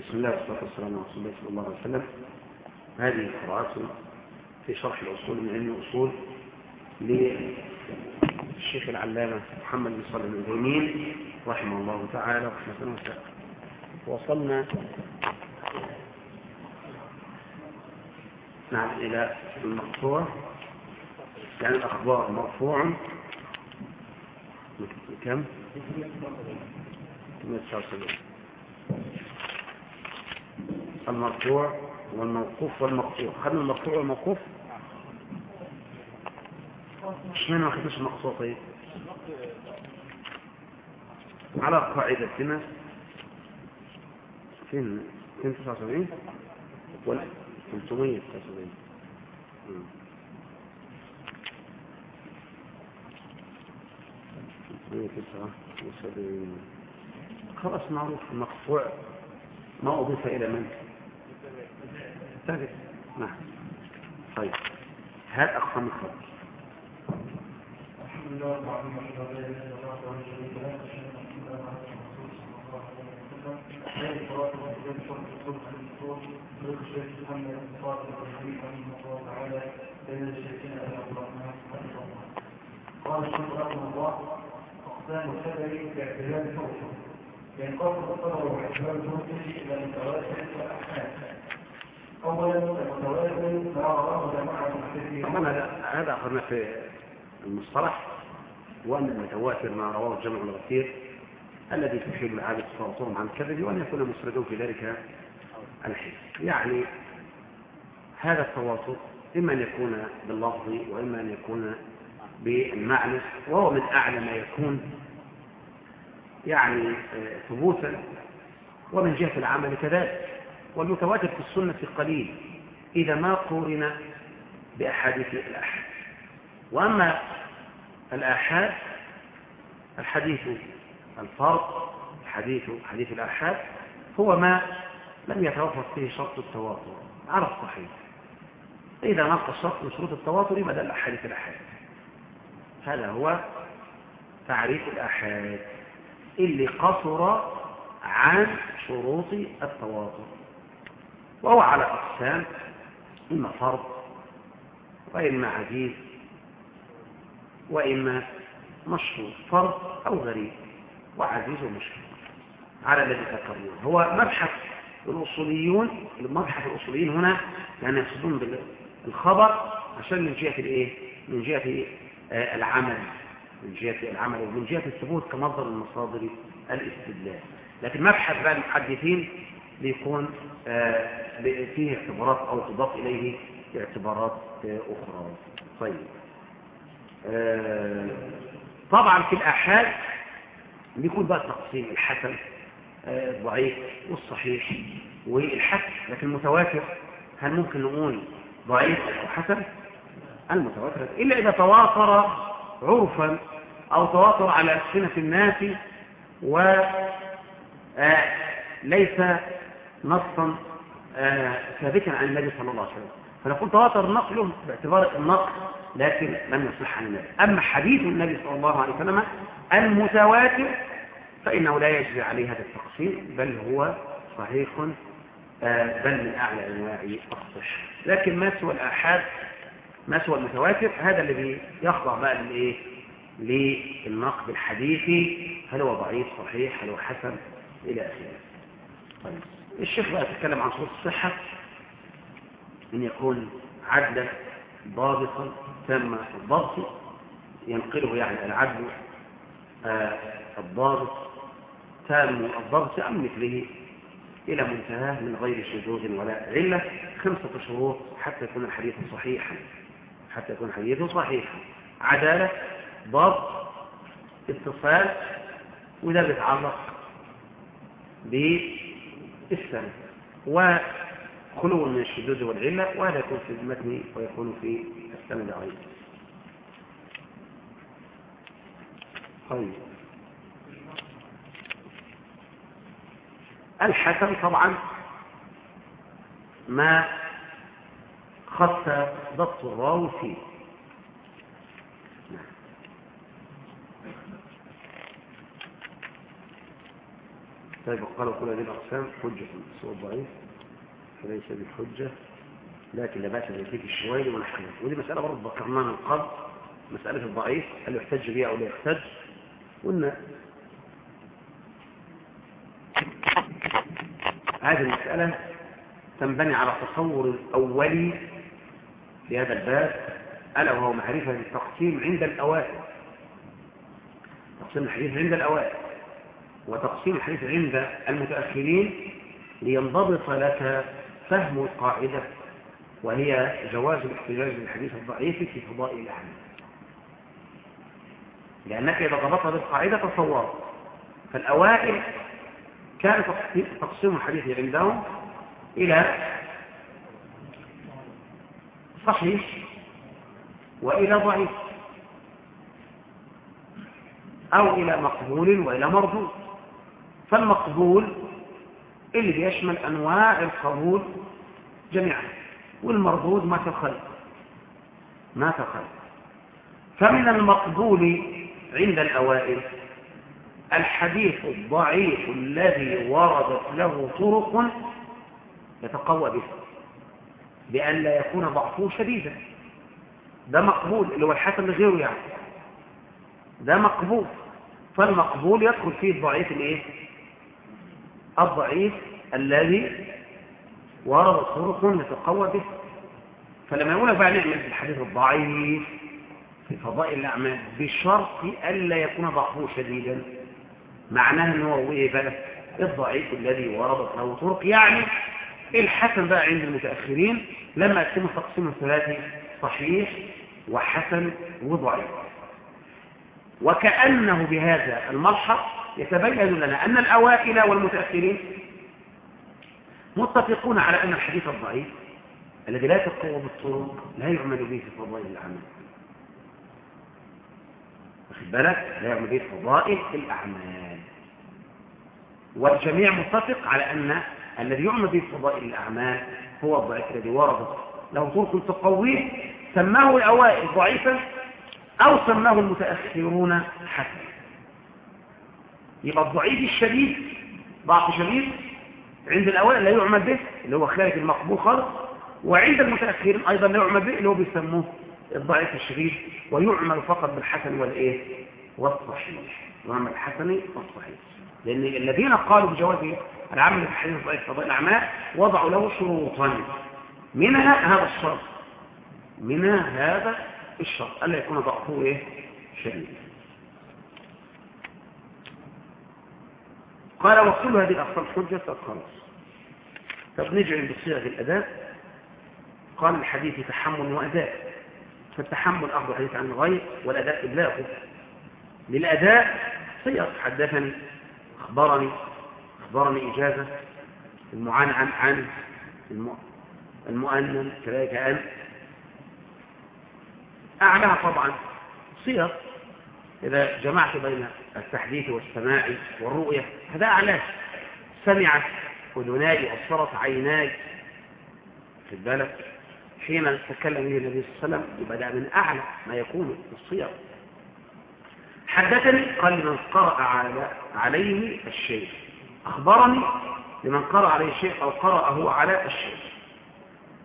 بسم الله والصلاة والسلام على رسول الله صلى الله عليه وسلم. هذه قراءات في شرح الأصول من علم الأصول للشيخ العلامة محمد بن صالح العثيمين رحمه الله تعالى رحمة وسلم وصلنا نعم إلى المقطوع. يعني الأخبار مرفوع. كم؟ 179 المرفوع والموقوف والمقطوع. خدنا المرفوع والموقوف. اشمعنى ما خدناش المقطوع طيب؟ على قاعدتنا. فين؟ فين 79 ولا 379 خلاص معروف المقطوع. ما أضيف إلى من؟ ثالث نعم. طيب. هات أقسام الخبر الحمد لله رب العالمين. قال الشيخ رحمه الله اقسام الخبر باعتبار الفوق ينقسم الخبر باعتبار الفوق إلى متواتر واحكام أولا المتواتر ما رواه جماعة هذا أخذنا في المصطلح وأن المتواتر ما رواه الجمع الغفير الذي تحيل عادة التواصل عن الكذب وأن يكون مسرده في ذلك الحين. يعني هذا التواصل إما أن يكون باللفظ وإما أن يكون بالمعنى وهو من أعلى ما يكون يعني ثبوتا ومن جهة العمل كذلك. والمتواتر في السنة قليل إذا ما قورن بأحاديث الأحد وأما الآحاد الحديث الفرق حديث حديث الآحاد هو ما لم يتوفر فيه شرط التواتر. على الصحيح إذا نقص شرط من شروط التواتر بدل الأحاديث الآحاد. هذا هو تعريف الآحاد. اللي قصر عن شروط التواتر. وهو على أقسام إما فرض وإما عزيز وإما مشهور فرض أو غريب وعزيز ومشهور على الذي ذكرناه هو مبحث الأصوليون المبحث الأصوليين هنا يعني يقصدون بالخبر عشان من جهة الإيه؟ من جهة العمل من جهة العمل ومن جهة الثبوت كمصدر من مصادر الاستدلال. لكن مبحث بقى المحدثين بيكون فيه اعتبارات أو تضاف إليه اعتبارات أخرى. طيب. طبعا في الأحاد بيكون بقى تقسيم الحسن ضعيف والصحيح والحسن. لكن المتواتر هل ممكن نقول ضعيف أو حسن؟ المتواتر. إلا إذا تواتر عرفا أو تواتر على ألسنة الناس وليس نصا ثابتا عن النبي صلى الله عليه وسلم. فنقول تواتر نقله باعتبار النقل لكن لم يصح عن النبي. أما حديث النبي صلى الله عليه وسلم المتواتر فإنه لا يجري عليه هذا التقسيم بل هو صحيح بل من أعلى أنواع الصحة لكن ما سوى الآحاد ما سوى المتواتر هذا الذي يخضع بقى للإيه للنقد الحديثي هل هو ضعيف صحيح هل هو حسن إلى آخره. طيب. الشيخ بقى يتكلم عن شروط الصحة أن يكون عدلا ضابطا تم الضبط ينقله يعني العدل آه الضابط تام الضبط عن مثله إلى منتهاه من غير شذوذ ولا علة خمسة شروط حتى يكون الحديث صحيحا حتى يكون الحديث صحيحا. عدالة ضبط اتصال وده بيتعلق بالسند وخلو من الشذوذ والعلة وهذا يكون في المتن ويكون في السند أيضا. طيب. الحسن طبعا ما خص ضبط الراوي فيه. طيب قالوا كل هذه الأقسام حجة سوى الضعيف فليس بالحجة لكن لا بأس الشوائل ونحن ودي مسألة برضه ذكرناها من قبل مسألة الضعيف هل يحتج بها أو لا يحتج؟ قلنا هذه المسألة تنبني على تصور الأولي في هذا الباب ألا وهو معرفة التقسيم عند الأوائل. تقسيم الحديث عند الأوائل. وتقسيم الحديث عند المتأخرين لينضبط لك فهم القاعدة وهي جواز الاحتجاج بالحديث الضعيف في فضائل الأعمال. لأنك إذا ضبطت بالقاعدة تصورت فالأوائل كان تقسيم الحديث عندهم إلى صحيح وإلى ضعيف أو إلى مقبول وإلى مردود فالمقبول اللي بيشمل أنواع القبول جميعا والمردود ما تخل ما تخل فمن المقبول عند الأوائل الحديث الضعيف الذي وردت له طرق يتقوى به بأن لا يكون ضعفه شديدا. ده مقبول اللي هو الحسن لغيره يعني. ده مقبول. فالمقبول يدخل فيه الضعيف الإيه؟ الضعيف الذي ورد طرق يتقوى به. فلما يقول بقى نعمل الحديث الضعيف في فضائل الأعمال بشرط ألا يكون ضعفه شديدا. معناه ان هو إيه بقى الضعيف الذي وردت له طرق يعني الحسن بقى عند المتأخرين لما يقسموا تقسيم الثلاثي صحيح وحسن وضعيف. وكأنه بهذا الملحق يتبين لنا أن الأوائل والمتأخرين متفقون على أن الحديث الضعيف الذي لا يتقوى بالطرق لا يعمل به في فضائل الأعمال. واخد بالك؟ لا يعمل به في فضائل الأعمال. والجميع متفق على أن الذي يعمل به في فضائل الأعمال هو الضعيف الذي ورد. له طرق تقويه. سماه الأوائل ضعيفا أو سماه المتأخرون حسنا. يبقى الضعيف الشديد ضعف شديد عند الأوائل لا يعمل به اللي هو خارج المقبول خالص. وعند المتأخرين أيضا لا يعمل به اللي هو بيسموه الضعيف الشديد. ويعمل فقط بالحسن والإيه؟ والصحيح. يعمل الحسن والصحيح. لأن الذين قالوا بجواز العمل في الحديث الضعيف فضائل الأعمال وضعوا له شروطا. منها هذا الشرط. منها هذا الشرط. ألا يكون ضعفه إيه؟ شديد. قال وكل هذه الأقسام حجة خلاص طب نجعل بصيغة الأداء قال الحديث تحمل وأداء فالتحمل أخذ الحديث عن الغير والأداء إبلاغه للأداء صيغ. حدثني أخبرني أخبرني إجازة. المعان عن عن المؤنن كذلك أن أعلاها طبعا. صيغ. إذا جمعت بين التحديث والسماع والرؤية هذا أعلاه سمعت أذناي أبصرت عيناي. في بالك؟ حين تكلم به النبي صلى الله عليه وسلم يبدأ من أعلى ما يكون في الصيغ. حدثني قال لمن قرأ على عليه الشيء أخبرني لمن قرأ عليه الشيء أو قرأه على الشيء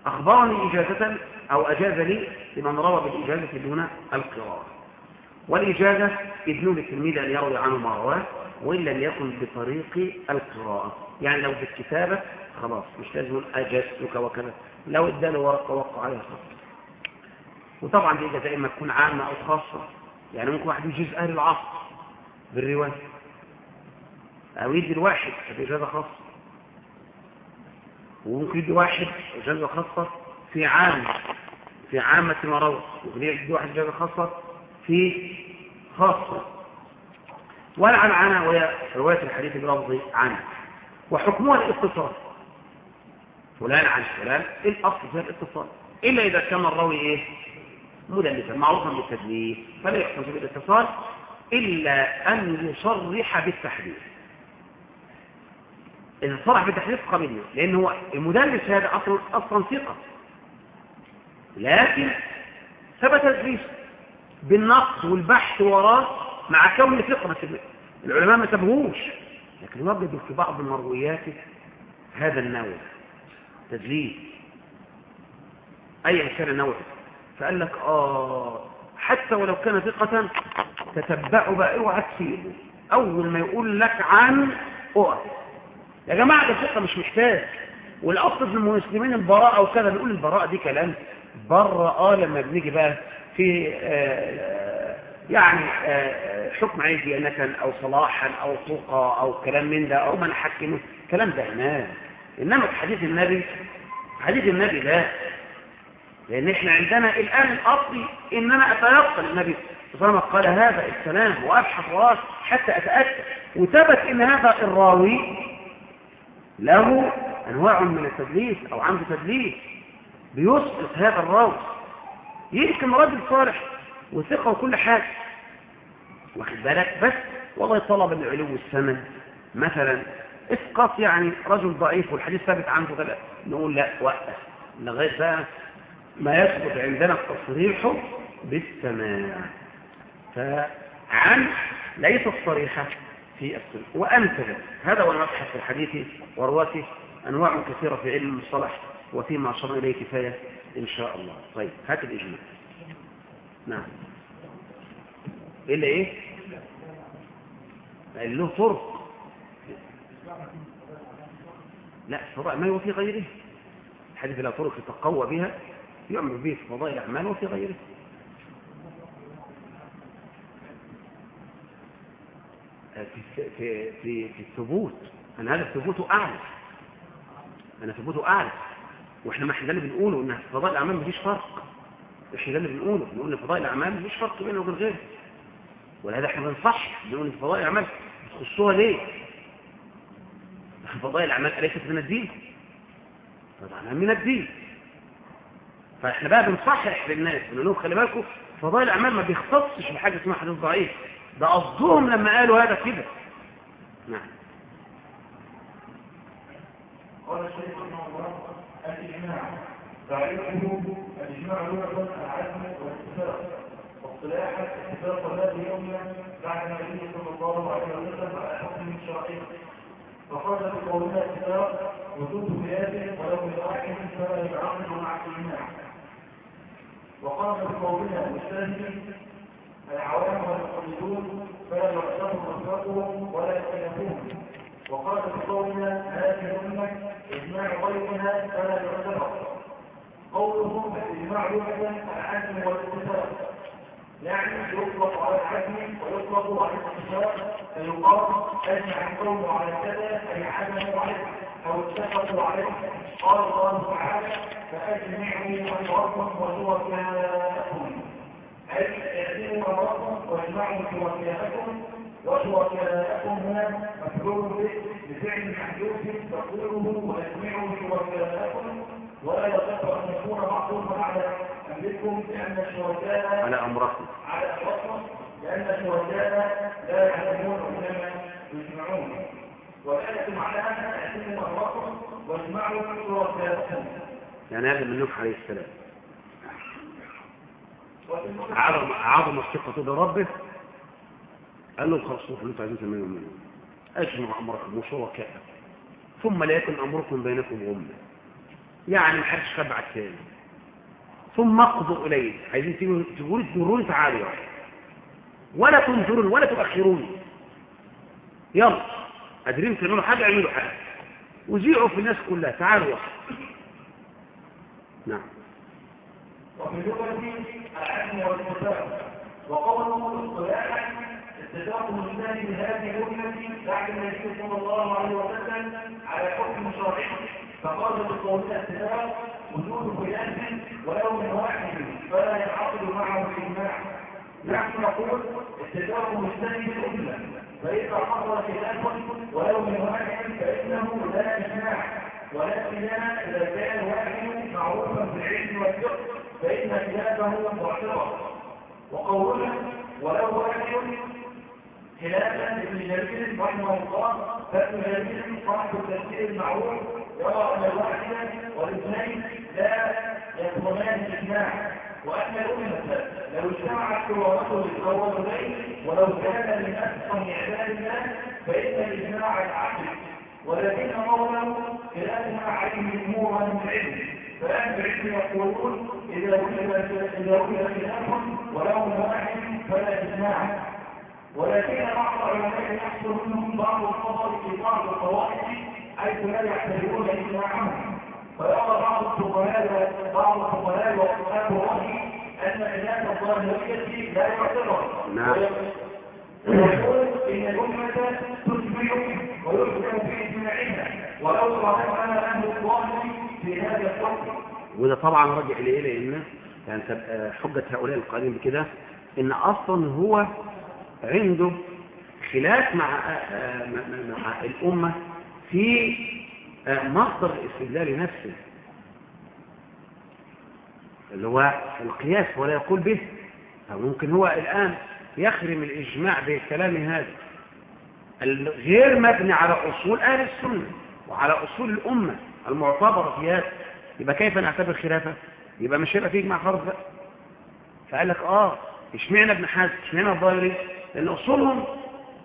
أخبرني إجازة أو أجاز لي لمن روى بالإجازة دون القراءة. والإجازة إذن للتلميذ أن يروي عنه ما رواه وإن لم يكن بطريق القراءة. يعني لو بالكتابة خلاص مش لازم أجازتك وكذا. لو اداله ورقة وقع عليها خط وطبعا دي إجازة إما تكون عامة أو خاصة. يعني ممكن واحد يجيز أهل العصر بالرواية. أو يدي الواحد بإجازة خاصة. وممكن يدي واحد إجازة خاصة في عام في عامة ما روى. ممكن يدي واحد إجازة خاصة في خاصة. والعن عنها وهي رواية الحديث بلفظ عنه وحكمها الاتصال. فلان عن فلان الأصل فيها الاتصال. إلا إذا كان الراوي إيه؟ مدلسا معروفا بالتدليس فلا يحكم بالاتصال إلا أن يصرح بالتحديث. إذا صرح بالتحديث قبله لأن هو المدلس هذا أصلا أصلا ثقة. لكن ثبت تدليسه بالنقص والبحث وراه مع كون ثقة العلماء ما سبهوش لكن وجدوا في بعض مروياته هذا النوع تدليس أي كان النوع فقال لك آه حتى ولو كان ثقة تتبعوا بقى اوعى تسيبه أول ما يقول لك عن اقف يا جماعة ده ثقة مش محتاج. والأصل في المسلمين البراءة وكذا بيقول البراءة دي كلام. بره آه لما بنيجي بقى في آه يعني آه حكم عليه ديانة أو صلاحا أو طوقا أو كلام من ده أو من حكمه كلام ده هناك. إنما حديث النبي حديث النبي لا لأن إحنا عندنا الآن الأصلي إن أنا أتيقن النبي صلى الله عليه وسلم قال هذا السلام وأبحث وراه حتى أتأكد. وثبت إن هذا الراوي له أنواع من التدليس أو عنده تدليس بيسقط هذا الراوي. يمكن راجل صالح وثقة وكل حاجة. واخد بالك؟ بس والله طلب العلو السمن مثلا اسقط يعني رجل ضعيف والحديث ثابت عنده كده نقول لا وقف. لغاية بقى ما يثبت عندنا التصريح بالسماع فعن ليست صريحة في السنة وامثله هذا هو المبحث في الحديث ورواته أنواع كثيرة في علم المصطلح وفيما أشرنا إليه كفاية. إن شاء الله. طيب هات الاجماع نعم. إلا إيه؟ له طرق. لا فضاء ما وفي غيره. الحديث لا طرق يتقوى بها يؤمر به في فضاء الأعمال وفي غيره. في, في, في, في الثبوت. أنا هذا الثبوت أعلى أنا ثبوته أعلى وإحنا ما إحنا اللي بنقوله في فضاء الأعمال مفيش فرق. إحنا ده اللي بنقوله بنقول إن فضاء الأعمال مفيش فرق بينه وبين غيره. ولهذا إحنا بنصح بنقول إن فضاء الأعمال تخصوها ليه؟ فضائل الأعمال أليست من الدين؟ طبعا من الدين. فإحنا بقى بنصحح للناس بنقول لهم خلي بالكم فضائل الأعمال ما بيختصش بحاجة اسمها حديث ضعيف. ده قصدهم لما قالوا هذا كده. نعم. قال الشيخ الإجماع الإجماع لغة العزم والاتفاق واصطلاحا اتفاق الذي يوم بعد النبي صلى الله عليه وسلم على حكم شرعي. فقال بقولنا اتفاق وجود قياس ولو لواحد فلا يتعامل مع الإجماع وقال بقولنا مجتهد العوام والمقلدون فلا يعتبر مطلقهم ولا يختلفون وقال بقولنا هذه الأمة إجماع غيرها فلا يعتبر. قولهم الإجماع لغة العزم والاتفاق. يعني يطلق على العزم ويطلق على الاتفاق فيقال أجمع القوم على كذا أي عزموا عليه أو اتفقوا عليه قال الله تعالى فأجمعوا أمركم وشركاءكم. أي اعزموا أمركم وإجمعوا شركاءكم وشركاءكم هنا به بفعل محدود تقديره واجمعوا شركاءكم ولا يصح أن يكون معطوفا على امركم لأن الشركاء على أمركم. على امركم لأن الشركاء لا يعلمون انما يجمعون ولكن على أن تعلموا امركم واجمعوا شركاءكم. يعني هذا من نوح عليه السلام. عظم عظم الثقة بربه قال لهم خلاص اللي أنتوا عايزين تعملوا منه. اجمعوا امركم وشركاءكم ثم لا يكن أمركم بينكم غمة. يعني ما حدش خبع الثاني ثم اقضوا إليه. عايزين تقولوا تجروني تعالوا يعني. ولا تنظرون ولا تؤخروني يلا. قادرين تعملوا حاجة أعملوا حاجة. وزيعوا في الناس كلها. تعالوا يلا نعم. وفي لغة العلم والاتفاق وقوله اصطلاحا اتفاق الإنسان بهذه الأمة بعد النبي صلى الله عليه وسلم على حكم شرعي. فقال بقولنا اتفاق وجود قياس ولو من واحد فلا ينعقد معه الإجماع. نحن نقول اتفاق مجتهد الأمة فإذا حصل خلاف ولو من واحد فإنه لا إجماع. ولكن إذا كان واحد معروفا بالعلم والفقه فإن خلافه معتبر وقولنا ولو واحد خلافا لابن جرير رحمه الله فابن جرير صاحب التفسير المعروف يرى أن الواحد والاثنين لا يكونان الإجماع وأن الأمة لو اجتمعت صورته للأولين ولو كان من أتقن عباد الله فإن الإجماع العقل ولكن قوله خلافها عليه جمهور العلم فأهل العلم يقولون إذا وجد خلاف ولو واحد فلا إجماع. ولكن بعض العلماء يحصل منهم بعض الخطر في بعض الطوائف حيث لا يحتاجون إجماعهم فيرى بعض الفقهاء بعض الفقهاء واصحاب الراي أن علاج الظاهرية لا يعتبر. نعم. ويقول إن الأمة تجمع ويحكم في اجماعها ولو خالفنا أهل الظاهر في هذا الحكم وده طبعا راجع لايه لأن يعني حجة هؤلاء القائلين بكده إن أصلا هو عنده خلاف مع آه، مع مع الأمة في آه، مصدر الاستدلال نفسه. اللي هو القياس ولا يقول به ممكن هو الآن يخرم الإجماع بالكلام هذا. الغير مبني على أصول أهل السنة وعلى أصول الأمة المعتبرة في هذا. يبقى كيف نعتبر خلافة؟ يبقى مش هيبقى فيه إجماع خالص بقى. فقال لك آه اشمعنى ابن حزم؟ اشمعنى الظاهري لأن أصولهم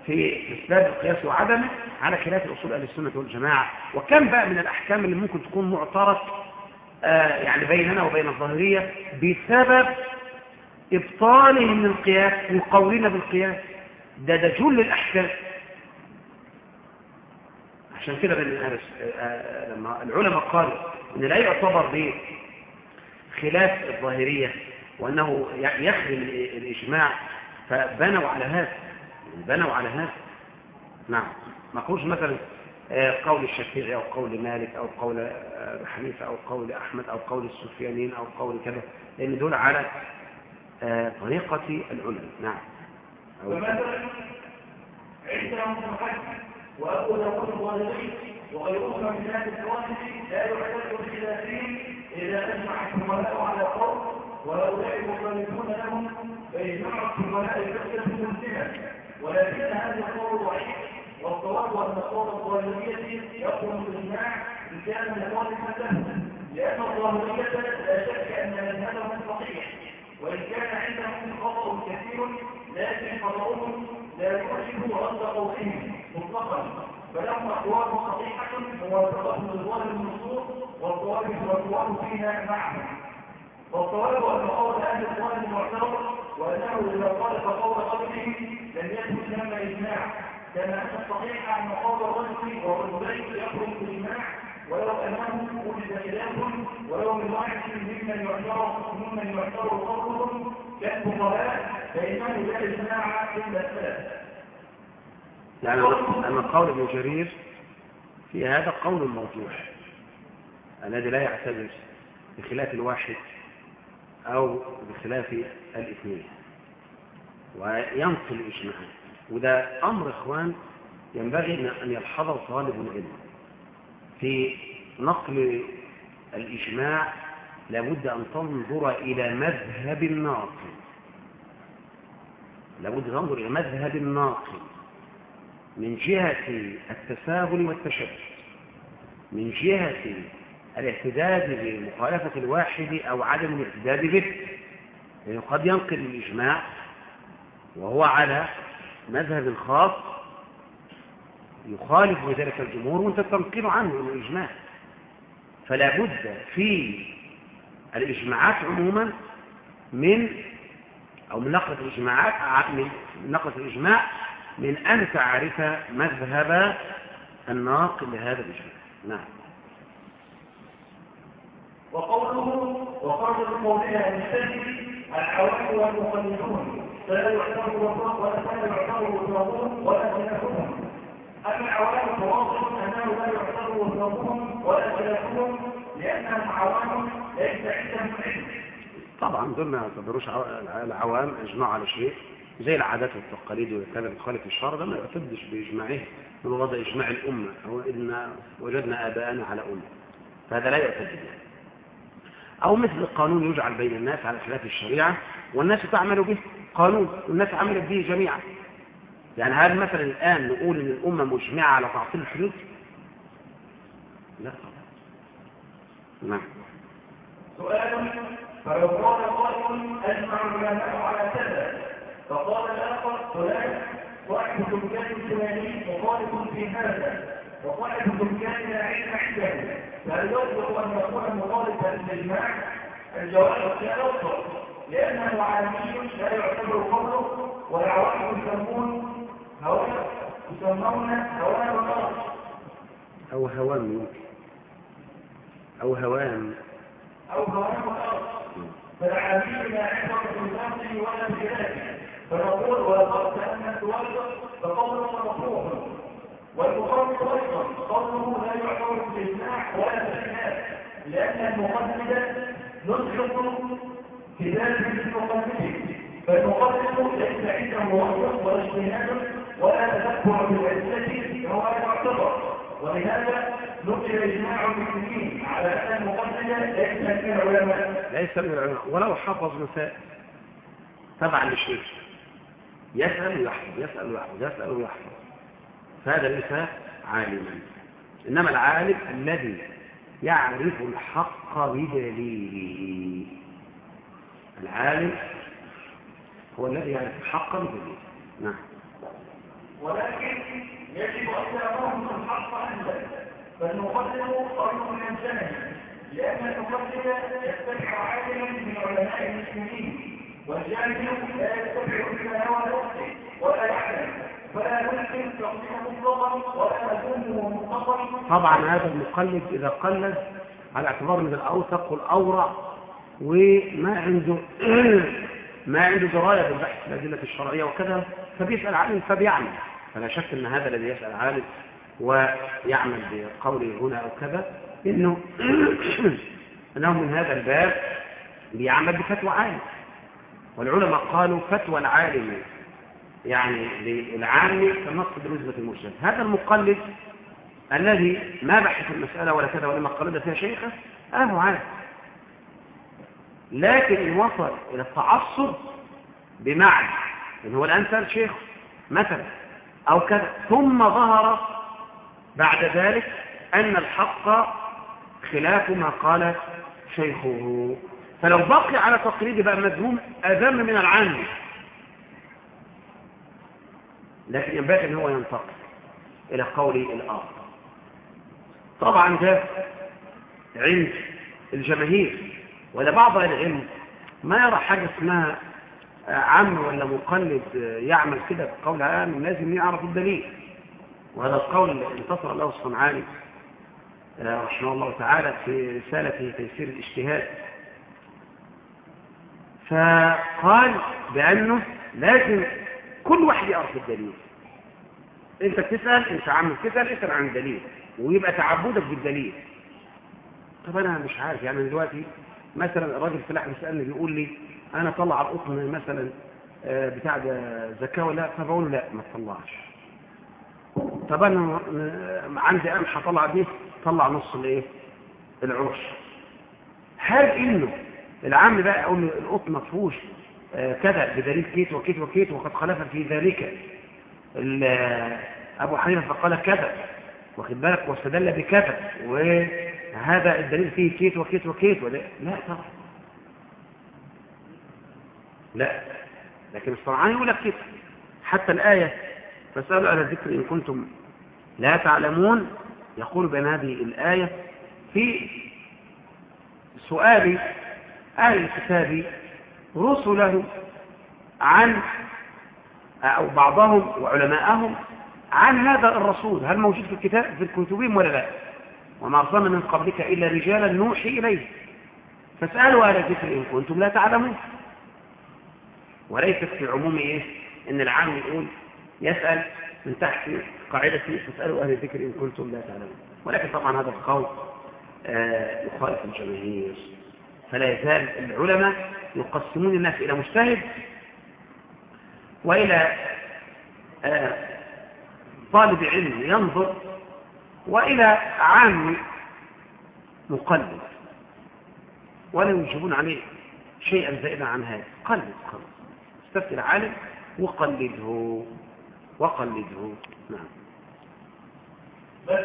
في إثبات القياس وعدمه على خلاف الأصول أهل السنة والجماعة. وكم بقى من الأحكام اللي ممكن تكون معترض آه يعني بيننا وبين الظاهرية بسبب إبطالهم للقياس وقولنا بالقياس؟ ده جل الأحكام عشان كده آه، لما العلماء قالوا إن لا يعتبر به خلاف الظاهرية وأنه ي- يخرم ال- الإجماع فبنوا على هذا بنوا على هذا. نعم. ما قولش مثلا آه، قول الشافعي أو قول مالك أو قول آه، حنيفة أو قول أحمد أو قول السفيانين أو قول كذا لأن دول على آه، طريقة العلماء. نعم. فمثلا عندهم الحج وأبو داود الظاهري وغيرهما من هذه الواحد لا يعتبر بخلافهم اذا اجمع الفقهاء على قول ولو لا يخالفون لهم الفقهاء يحدث ملزما ولكن هذا القول ضعيف والصواب أن قول الظاهرية يقوم بالإجماع ان كان مخالفا له لأن الظاهرية لا شك أن مذهبهم صحيح وإن كان عندهم خطأ كثير لكن خطأهم لا يعجب رد قولهم مطلقا. فلهم أقوال صحيحة موافقة لظاهر النصوص والصواب والصواب فيها معهم والصواب أن قول أهل الظاهر معتبر وأنه إذا خالف قول قبله لم يثبت ثم إجماع كما أن الصحيح أن قول الرجل والرجلين يخرج بالإجماع ولو أنه وجد خلاف ولو من واحد ممن يعتبر ممن يعتبر قولهم كالفقهاء فإنه لا إجماع إلا الثلاث يعني أما قول ابن جرير في هذا قول مرجوح الذي لا يعتبر بخلاف الواحد. أو بخلاف الاثنين. وينقل الإجماع وده أمر إخوان ينبغي أن يلحظه طالب العلم. في نقل الإجماع لابد أن تنظر إلى مذهب الناقل. لابد أن تنظر إلى مذهب الناقل. من جهة التساهل والتشدد. من جهة الاعتداد بمخالفة الواحد أو عدم الاعتداد به. لأنه قد ينقل الإجماع وهو على مذهب خاص يخالف بذلك الجمهور وأنت تنقل عنه انه اجماع فلا بد في الإجماعات عموما من أو من نقله الإجماعات من نقله الإجماع من أن تعرف مذهب الناقل لهذا الإجماع. نعم. وقوله وقول قولها المستجد الحوادث والمخلفون فلا يعتبر وفاق ولا فلا يعتبر وفاقون ولا خلافهم أما العوام فواضح أنه لا يعتبر وفاقهم ولا خلافهم لأنهم عوام ليس عندهم علم. طبعا دول ما يعتبروش عو- العوام إجماع على شيء زي العادات والتقاليد وكذا بتخالف الشرع ده ما يعتدش بإجماعه من وضع إجماع الأمة أو إن وجدنا آباءنا على أمة. فهذا لا يعتد به أو مثل القانون يجعل بين الناس على خلاف الشريعة والناس تعمل به قانون والناس عملت به جميعا. يعني هل مثلا الآن نقول إن الأمة مجمعة على تعطيل الحدود لا نعم. سؤال فلو قال قائل أجمع على كذا فقال الآخر فلان صاحب دكان فلاني مخالف في هذا وصاحب دكان لا علم عنده. فهل يصدق أن يكون مخالفا للإجماع؟ الجواب لا يصدق لأنه عالمي لا يعتبر قوله والعوام يسمون هواء يسمون هواء الأرض أو هوام أو هوام أو هواء الأرض فالعالمي لا عبرة في الباطل ولا في ذلك فنقول ولقد تأمنت وجه فقوله مطروح والمقابل أيضا. قوله لا يعتبر في الإجماع ولا في الخلاف لأن المقدمة نسخة كتاب المقدمة فالمقدم ليس عنده وصف ولا اجتهاد ولا تذكر بالعزة فهو لا يعتبر. ولهذا نقل اجماع المسلمين على أن المقدمه ليس من العلماء. ليس من العلماء. ولو حفظ مسائل تبع للشيخ. يسأل ويحفظ يسأل ويحفظ يسأل ويحفظ. فهذا ليس عالما. إنما العالم الذي يعرف الحق بدليله. العالم هو الذي يعرف الحق بدليله. نعم. ولكن يجب أن يرون الحق عنده فالمقدم خير من الجنه لأن المقدم يتبع عالما من علماء المسلمين والجاهل لا يتبع الا هوى نفسه ولا يعلم. طبعا هذا المقلد إذا قلد على اعتبار من الأوثق والأورع وما عنده ما عنده دراية بالبحث الأدلة الشرعية وكذا فبيسأل عالم فبيعمل. فلا شك أن هذا الذي يسأل عالم ويعمل بقوله هنا أو كذا إنه أنه من هذا الباب بيعمل بفتوى عالم. والعلماء قالوا فتوى العالم يعني للعام كالنص بنسبة المجتهد هذا المقلد الذي ما بحث المسألة ولا كذا ولما قلد فيها شيخة أهو عالم لكن إن وصل إلى التعصب بمعنى إن هو الآن سأل شيخ مثلا أو كذا ثم ظهر بعد ذلك أن الحق خلاف ما قال شيخه. فلو بقي على تقليد بقى مذموم أذم من العام لكن ينبغي أن هو ينتقل إلى قول الآخر. طبعا ده عند الجماهير ولا بعض العلم ما يرى حاجة اسمها عام ولا مقلد يعمل كده بقول عام لازم يعرف الدليل. وهذا القول انتصر له الصنعاني رحمه الله تعالى في رسالته تيسير الاجتهاد. فقال بأنه لازم كل واحد يعرف الدليل. انت تسأل انت عم تسأل اسأل عن الدليل. ويبقى تعبدك بالدليل. طب أنا مش عارف يعني دلوقتي مثلا الراجل فلاح بيسألني بيقول لي أنا طلع القطن مثلا آه، بتاع زكاة ولا لأ؟ فبقول له لأ ما تطلعش. طب أنا عندي قمح اطلع دي طلع نص الإيه؟ العرش. هل إنه العام بقى أقول له القطن ما فيهوش كذا بدليل كيت وكيت وكيت وقد خلف في ذلك. آه، أبو حنيفة فقال كذا واخد بالك؟ واستدل بكذا. وهذا الدليل فيه كيت وكيت وكيت. ولا لا طبعا. لا. لكن الصنعاني يقول لك حتى الآية فاسألوا على الذكر إن كنتم لا تعلمون يقول بين هذه الآية في سؤال أهل الكتاب رسلهم عن أو بعضهم وعلماءهم عن هذا الرسول. هل موجود في الكتاب في كتبهم ولا لا؟ وما أرسلنا من قبلك إلا رجالا نوحي إليه فاسألوا أهل الذكر إن كنتم لا تعلمون. وليست في عموم إيه؟ إن العام يقول يسأل من تحت قاعدة فاسألوا أهل الذكر إن كنتم لا تعلمون. ولكن طبعا هذا القول آه، يخالف الجماهير. فلا يزال العلماء يقسمون الناس إلى مجتهد وإلى آه، طالب علم ينظر وإلى عام مقلد. ولا يجيبون عليه شيئا زائدا عن هذا. قلد خلاص استفتي العالم وقلده وقلده. نعم. بل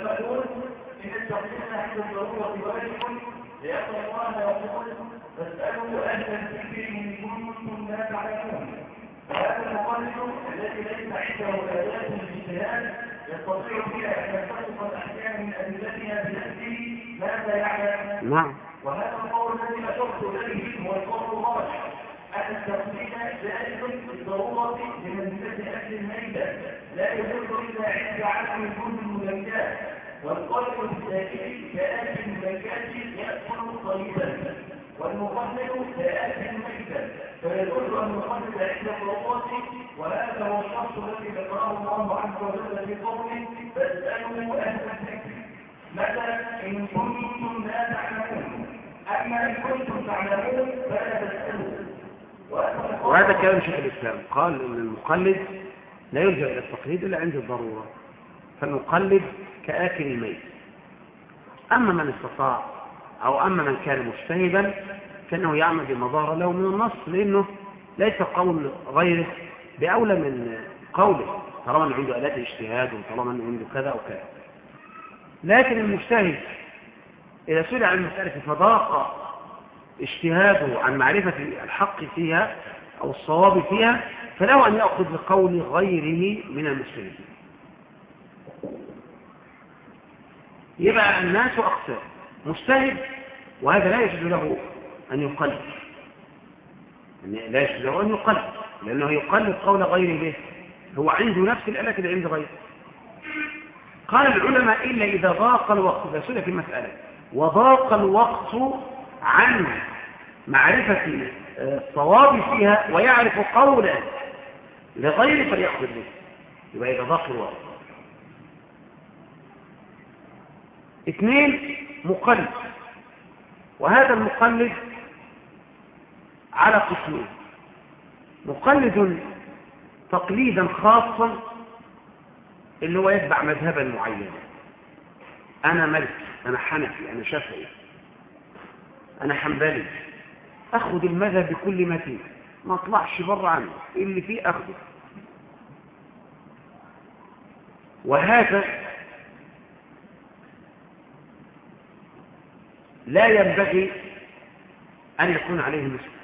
فاسألوا أهل الذكر إن كنتم لا تعلمون. وهذا المقلد الذي ليس عنده آيات الاجتهاد يستطيع فيها أن يستنبط الأحكام من أدلتها بنفسه ماذا يعلم نعم. وهذا القول الذي أشرت إليه هو القول الراجح. أن التقليد جائز بالضرورة لمنزلة أهل الميتة لا يجوز إلا عند عدم كل الملكات والقلب السائل كآت الملكات يأكل طيبا. كآت الميتة. فيجوز أن يقلد عند الضرورة وهذا هو الشرط الذي ذكره الله عز وجل في قوله فاسألوا أهل الذكر مثلا إن كنتم لا تعلمون. أما إن كنتم تعلمون فلا تسألوا. وهذا كلام شيخ الإسلام. قال إن المقلد لا يرجع إلى التقليد إلا عند الضرورة. فالمقلد كآكل الميت. أما من استطاع أو أما من كان مجتهدا فإنه يعمل بمضار له من النص لأنه ليس قول غيره بأولى من قوله طالما أنه عنده آلات اجتهاد وطالما أنه عنده كذا أو كذا. لكن المجتهد إذا سئل عن المسألة فضاق اجتهاده عن معرفة الحق فيها أو الصواب فيها فله أن يأخذ بقول غيره من المسلمين يبقى الناس أقسام مجتهد وهذا لا يجوز له أن يقلد. يعني لا يجوز له أن يقلد لأنه يقلد قول غيره. به هو عنده نفس الآلات اللي عند غيره. قال العلماء إلا إذا ضاق الوقت فسئل في المسألة وضاق الوقت عن معرفة الصواب فيها ويعرف قولا لغيره فليأخذ به. يبقى إذا ضاق الوقت. اثنين مقلد. وهذا المقلد على قسمين. مقلد تقليدا خاصا اللي هو يتبع مذهبا معينا. أنا ملك أنا حنفي أنا شافعي أنا حنبلي. أخذ المذهب بكل ما فيه. ما أطلعش بره عنه. اللي فيه؟ أخذه. وهذا لا ينبغي أن يكون عليه مسلم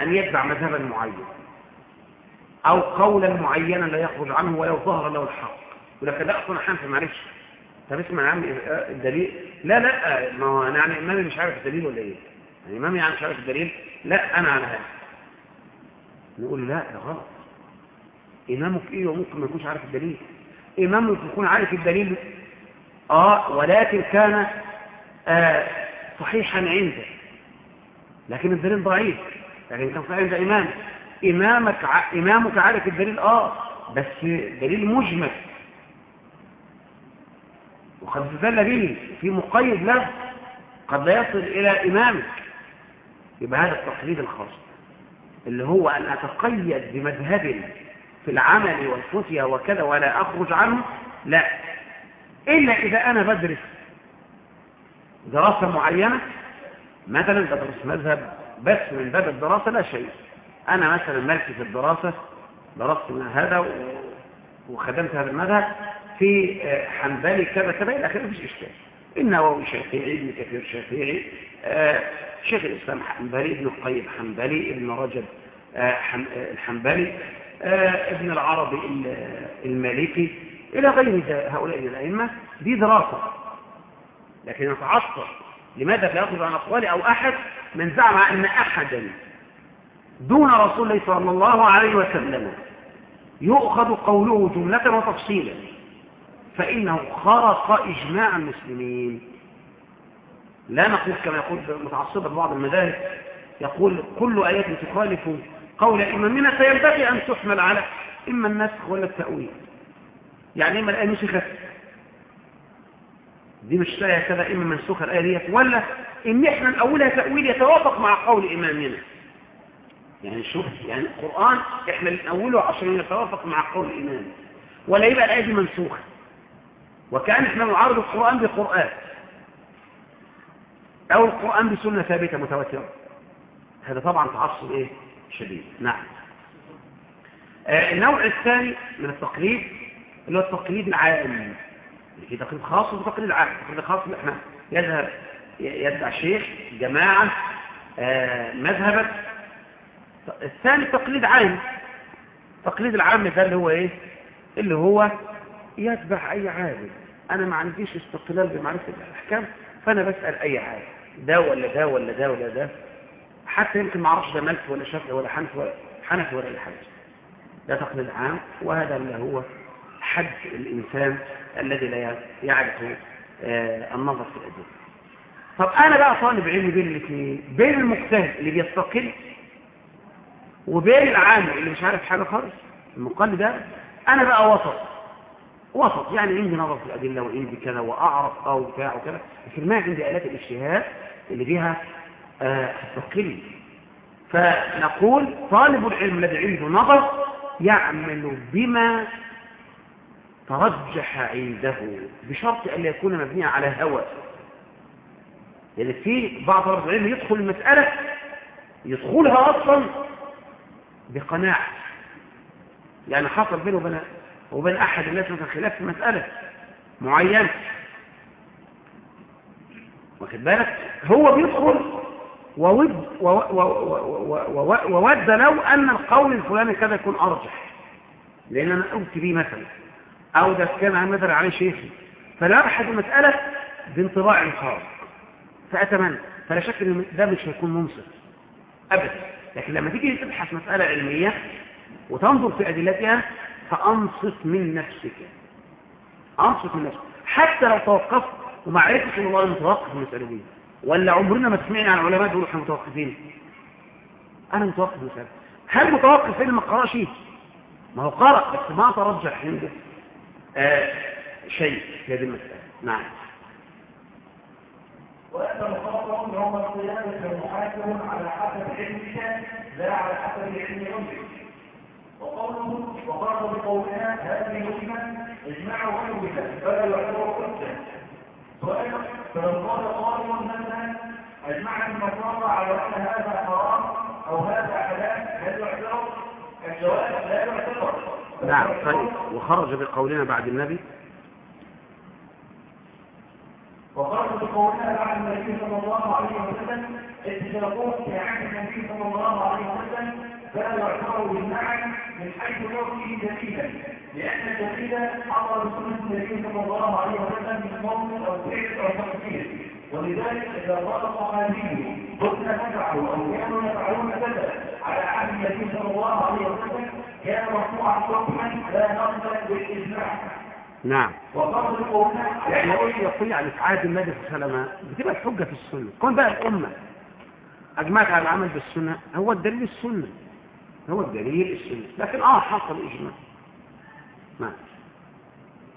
أن يتبع مذهبا معين أو قولا معينا لا يخرج عنه ولو ظهر له الحق. ولكن لا أكون حنفي معلش. طب اسمع يا عم الدليل؟ لا لا ما هو أنا يعني إمامي مش عارف الدليل ولا إيه؟ يعني إمامي يعني مش عارف الدليل؟ لا أنا على هذا. نقول لا يا غلط. إمامك إيه وممكن ما يكونش عارف الدليل؟ إمامك يكون عارف الدليل آه ولكن كان آه صحيحا عنده. لكن الدليل ضعيف. لكن كان صحيح عند إمام. إمامك ع... إمامك عارف الدليل آه بس دليل مجمل. وقد استدل به في مقيد له قد لا يصل إلى إمامك. يبقى هذا التقليد الخاص. اللي هو أن أتقيد بمذهب في العمل والفتية وكذا ولا أخرج عنه لا. إلا إذا أنا بدرس. دراسة معينة؟ مثلا بدرس مذهب بس من باب الدراسة لا شيء. أنا مثلا مالكي في الدراسة درست من هذا وخدمت هذا المذهب في حنبلي كذا كذا إلى آخره مفيش إشكال. النووي شافعي ابن كثير شافعي آه شيخ الإسلام حنبلي ابن القيم حنبلي ابن رجب آه الحنبلي آه ابن العربي المالكي إلى غير هؤلاء من الأئمة. دي دراسة. لكن نتعصر لماذا لا ياخذ عن أقوال أو أحد من زعم أن أحدا دون رسول الله صلى الله عليه وسلم يؤخذ قوله جملة وتفصيلا فإنه خرق إجماع المسلمين. لا نقول كما يقول متعصبة بعض المذاهب يقول كل آيات تخالف قول إمامنا فينبغي أن تحمل على إما النسخ ولا التأويل. يعني إما الآية نسخت دي مش آية كذا إما منسوخة الآية ديت ولا إن إحنا نأولها تأويل يتوافق مع قول إمامنا يعني شوف يعني القرآن إحنا نأوله عشان يتوافق مع قول الإمام. ولا يبقى الآية دي منسوخة. وكأن إحنا نعارض القرآن بقرآن. أو القرآن بسنة ثابتة متواترة. هذا طبعا تعصب إيه؟ شديد. نعم. آه النوع الثاني من التقليد اللي هو التقليد العام في تقليد خاص وتقليد عام. التقليد الخاص اللي إحنا يذهب يتبع شيخ جماعة آه، مذهبا الثاني تقليد عام. تقليد العام ده اللي هو إيه؟ اللي هو يتبع أي عالم أنا ما عنديش استقلال بمعرفة الأحكام فأنا بسأل أي عالم ده ولا ده ولا ده ولا ده. حتى يمكن ما أعرفش ده مالك ولا شافعي ولا حنفي ولا حنفي ولا حاجة ده تقليد عام وهذا اللي هو حد الإنسان الذي لا يعرف آه، النظر في الأدلة. طب أنا بقى طالب علم بين الاثنين بين المجتهد اللي بيستقل وبين العام اللي مش عارف حاجة خالص المقلد ده أنا بقى وسط. وسط يعني عندي نظر في الأدلة وعندي كذا وأعرف أو بتاع وكذا لكن ما عندي آلات الاجتهاد اللي بيها آه، استقل فنقول طالب العلم الذي عنده نظر يعمل بما ترجح عنده بشرط أن يكون مبنيا على هوى. يعني في بعض طلبة العلم يدخل المسألة يدخلها أصلا بقناعة. يعني حصل بينه وبين وبين أحد الناس مثلا خلاف في مسألة معينة. واخد بالك؟ هو بيدخل وود وود لو أن القول الفلاني كذا يكون أرجح. لأن أنا قلت بيه مثلا. أو ده كان مثلا عليه شيخي. فلا أبحث المسألة بانطباع خاص فأتمنى فلا شك أن ده مش هيكون منصف أبدا. لكن لما تيجي تبحث مسألة علمية وتنظر في أدلتها فأنصف من نفسك. أنصف من نفسك. حتى لو توقفت وما إن الله متوقف من المسألة ولا عمرنا ما سمعنا عن علماء يقولوا إحنا متوقفين. أنا متوقف مسألة هل متوقف فين ما قراش ما هو قرأ بس ما ترجح عنده. آه شيء في هذه المسألة. نعم. مخاطر يوم القيامة على حسب علمك لا على حسب علم وقوله وقال هذه فلا يعتبر فلو قال قائل مثلا على أن هذا حرام أو هذا حلال هل يعتبر؟ الجواب لا يعتبر. نعم طيب. وخرج بقولنا بعد النبي؟ وقال بقولنا بعد النبي صلى الله عليه وسلم اتفاقون في عهد النبي صلى الله عليه وسلم فلا يعتبر بالمعنى من حيث موته دليلا لأن الدليل حضر سنه النبي صلى الله عليه وسلم من موت أو فعل أو تفكير ولذلك إذا قال الصحابي كنا نفعل أو كانوا يفعلون كذا على عهد النبي صلى الله عليه وسلم كان مرفوعا حكما لا نقبل بالاجماع نعم. يعني يقول يقول يعني في عهد النبي صلى الله عليه وسلم بتبقى الحجة في السنة. كون بقى الأمة أجمعت على العمل بالسنة هو الدليل السنة. هو الدليل السنة. لكن آه حصل إجماع. نعم.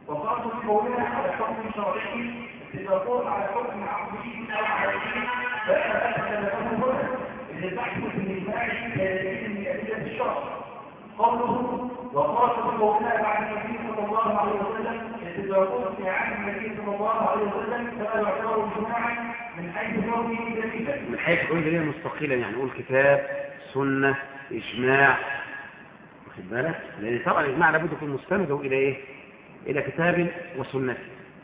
وقال في قولنا على حكم شرعي اتفاقون على حكم عقلي أو عقلي فلا احد له هنا إذا النزاع كدليل من الشرع قوله في قولنا بعد النبي صلى الله عليه وسلم اتفاقون في عهد النبي صلى الله عليه وسلم فلا يعتبر اجماعا من حيث كونه دليلا من حيث يقول دليل مستقلا يعني يقول كتاب سنة إجماع. واخد بالك؟ لأن طبعا الإجماع لابد يكون مستند إلى إيه؟ إلى كتاب وسنة.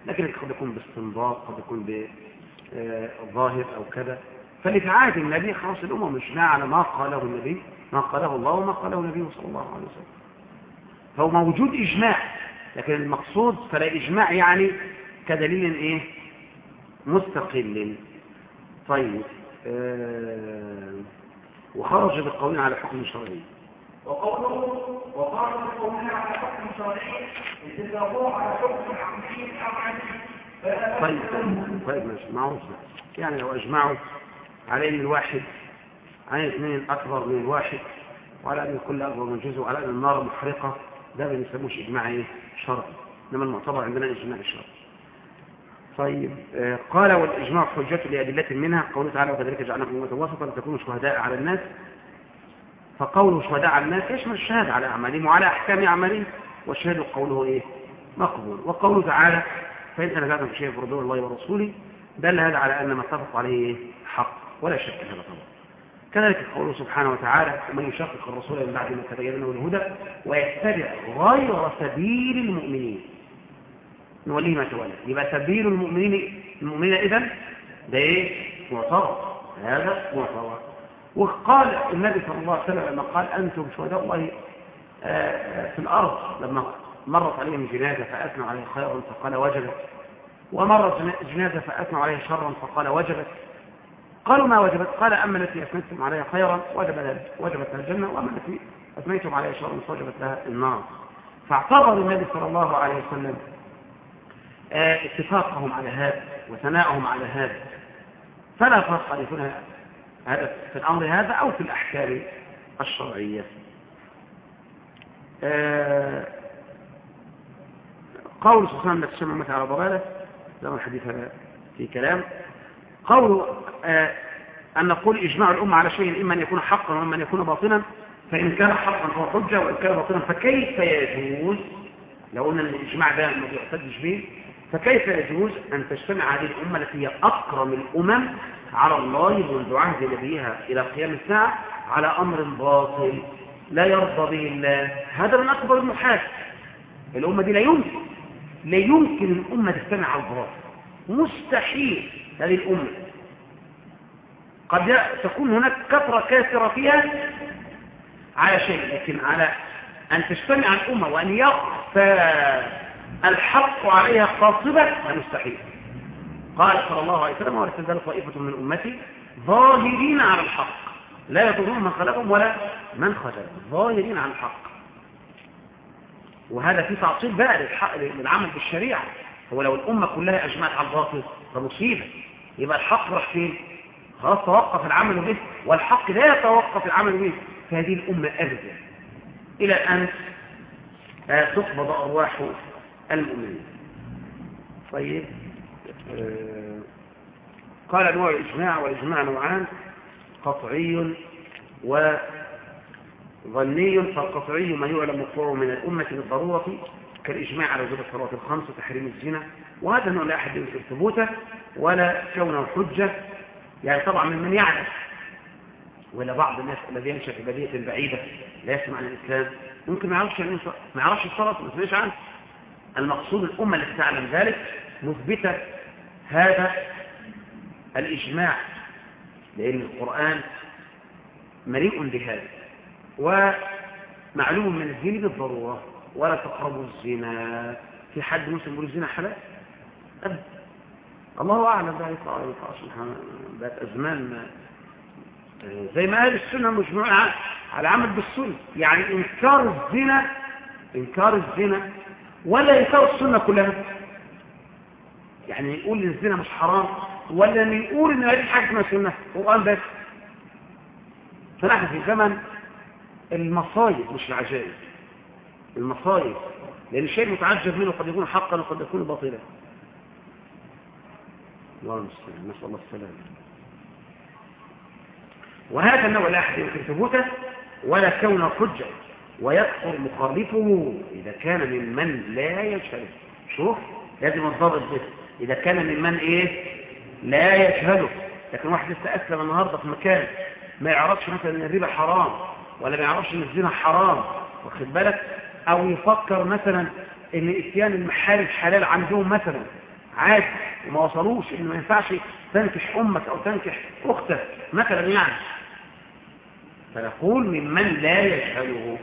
لكن قد يكون باستنباط قد يكون بظاهر أو كذا. فاللي في عهد النبي خلاص الأمة مش على ما قاله النبي. ما قاله الله وما قاله النبي صلى الله عليه وسلم. فهو موجود إجماع لكن المقصود فلا إجماع يعني كدليل إيه؟ مستقل. طيب آه وخرج بالقولين على حكم شرعي. وقوله بقولنا على حكم شرعي اتفاقون على حكم عقلي أو عقلي فلا طيب طيب ماشي معروف. يعني لو أجمعوا على ان الواحد عن اثنين أكبر من الواحد وعلى أن الكل أكبر من جزء وعلى أن النار محرقة ده ما بنسموش اجماع إيه؟ شرعي. إنما المعتبر عندنا إجماع شرعي. طيب آه قال والإجماع حجة لأدلة منها قوله تعالى وكذلك جعلناكم أمة وسطا لتكونوا شهداء على الناس فقوله شهداء على الناس يشمل الشهادة على أعمالهم وعلى أحكام أعمالهم والشهادة قوله إيه؟ مقبول. وقوله تعالى فإن تنازعتم في شيء فرضوه الله ورسوله دل هذا على أن ما اتفق عليه حق. ولا شك هذا طبعا. كذلك قوله سبحانه وتعالى ومن يشقق الرسول من بعد ما تبين له الهدى ويتبع غير سبيل المؤمنين. نوليه ما تولى. يبقى سبيل المؤمنين المؤمنين إذن ده إيه معتبر هذا معتبر وقال النبي صلى الله عليه وسلم لما قال أنتم شهداء الله آه، في الأرض. لما مرت عليهم جنازة فأثنوا عليها خيرا فقال وجبت. ومرت جنازة فأثنوا عليها شرا فقال وجبت. قالوا ما وجبت قال أما التي أثنيتم عليها خيرا وجبت وجبت الجنة وأما التي أثنيتم عليها شرا فوجبت لها النار. فاعتبر النبي صلى الله عليه وسلم آه، اتفاقهم على هذا وثناءهم على هذا. فلا فرق يكون هذا في الأمر هذا أو في الأحكام الشرعية. آه، قول سبحانه مثل على ضلالة الحديث في كلام. قول آه، أن نقول إجماع الأمة على شيء إما أن يكون حقا وإما أن يكون باطلا فإن كان حقا فهو حجة وإن كان باطلا فكيف يجوز؟ لو قلنا أن الإجماع ده ما بيعتدش به فكيف يجوز أن تجتمع هذه الأمة التي هي أكرم الأمم على الله منذ عهد نبيها إلى قيام الساعة على أمر باطل؟ لا يرضى به الله. هذا من أكبر المحال الأمة دي لا يمكن لا يمكن الأمة تجتمع على الباطل. مستحيل هذه الأمة. قد تكون هناك كثرة كاسرة فيها على شيء لكن على أن تجتمع الأمة وأن يخفى الحق عليها قاصبة مستحيل. قال صلى الله عليه وسلم ورسل ذلك طائفة من أمتي ظاهرين على الحق. لا يضرون من خلقهم ولا من خلقهم ظاهرين على الحق. وهذا في تعطيل بقى للعمل بالشريعة. هو لو الأمة كلها أجمعت على الباطل فمصيبة يبقى الحق راح فين؟ خلاص توقف العمل به والحق لا يتوقف العمل به في هذه الأمة أبدا. إلى أن تقبض أرواح المؤمنين. طيب آه، قال نوع الإجماع والإجماع نوعان. قطعي وظني. فالقطعي ما يعلم وقوعه من الأمة بالضرورة كالإجماع على وجود الصلوات الخمس وتحريم الزنا وهذا النوع لا أحد يمكن ثبوته ولا كونه حجة. يعني طبعا من من يعلم. ولا بعض الناس الذي ينشأ في بدية بعيدة لا يسمع عن الإسلام ممكن ما يعرفش يعني ما يعرفش الصلاة ما يسمعش عنه المقصود الأمة التي تعلم ذلك مثبتة هذا الإجماع لأن القرآن مليء بهذا. ومعلوم من الدين بالضرورة. ولا تقربوا الزنا. في حد مسلم يقول الزنا حلال؟ أبدا الله أعلم ذلك. سبحانه. بقت أزمان زي ما قال السنة مجموعة على عمل بالسنة. يعني إنكار الزنا إنكار الزنا ولا إنكار السنة كلها. يعني نقول الزنا مش حرام ولا نقول ان هذه حاجة اسمها سنة. قران بس. فنحن في زمن المصايب مش العجائب. المصايب لأن الشيء متعجب منه قد يكون حقا وقد يكون باطلا. الله المستعان نسأل الله السلامة. وهذا النوع لا أحد يمكن ثبوته ولا كونه حجة ويكثر مخالفه إذا كان ممن لا يجهله. شوف لازم الضابط به. إذا كان ممن إيه؟ لا يشهده لكن واحد لسه أسلم النهاردة في مكان ما يعرفش مثلا أن الربا حرام ولا ما يعرفش أن الزنا حرام. واخد بالك؟ أو يفكر مثلا أن إتيان المحارم حلال عندهم مثلا. عادي وما وصلوش أن ما ينفعش تنكح أمك أو تنكح أختك مثلا يعني. فنقول ممن لا يشهده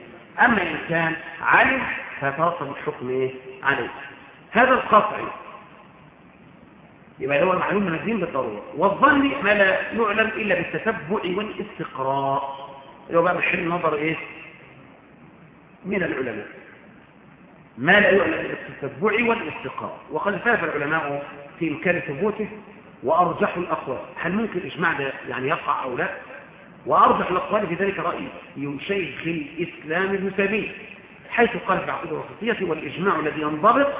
أما إن كان علم فترتب الحكم إيه؟ عليه. هذا القطعي يبقى هو المعلوم من الدين بالضرورة. والظن ما لا يعلم إلا بالتتبع والإستقراء. اللي هو بقى محل نظر إيه؟ من العلماء. ما لا يعلم بالتتبع والاستقراء وقد فاف العلماء في إمكان ثبوته وأرجحوا الأقوال. هل ممكن الإجماع ده يعني يقع أو لا؟ وأرجح الأقوال في ذلك رأي شيخ الإسلام ابن حيث قال في عقيدة الوسطية والإجماع الذي ينضبط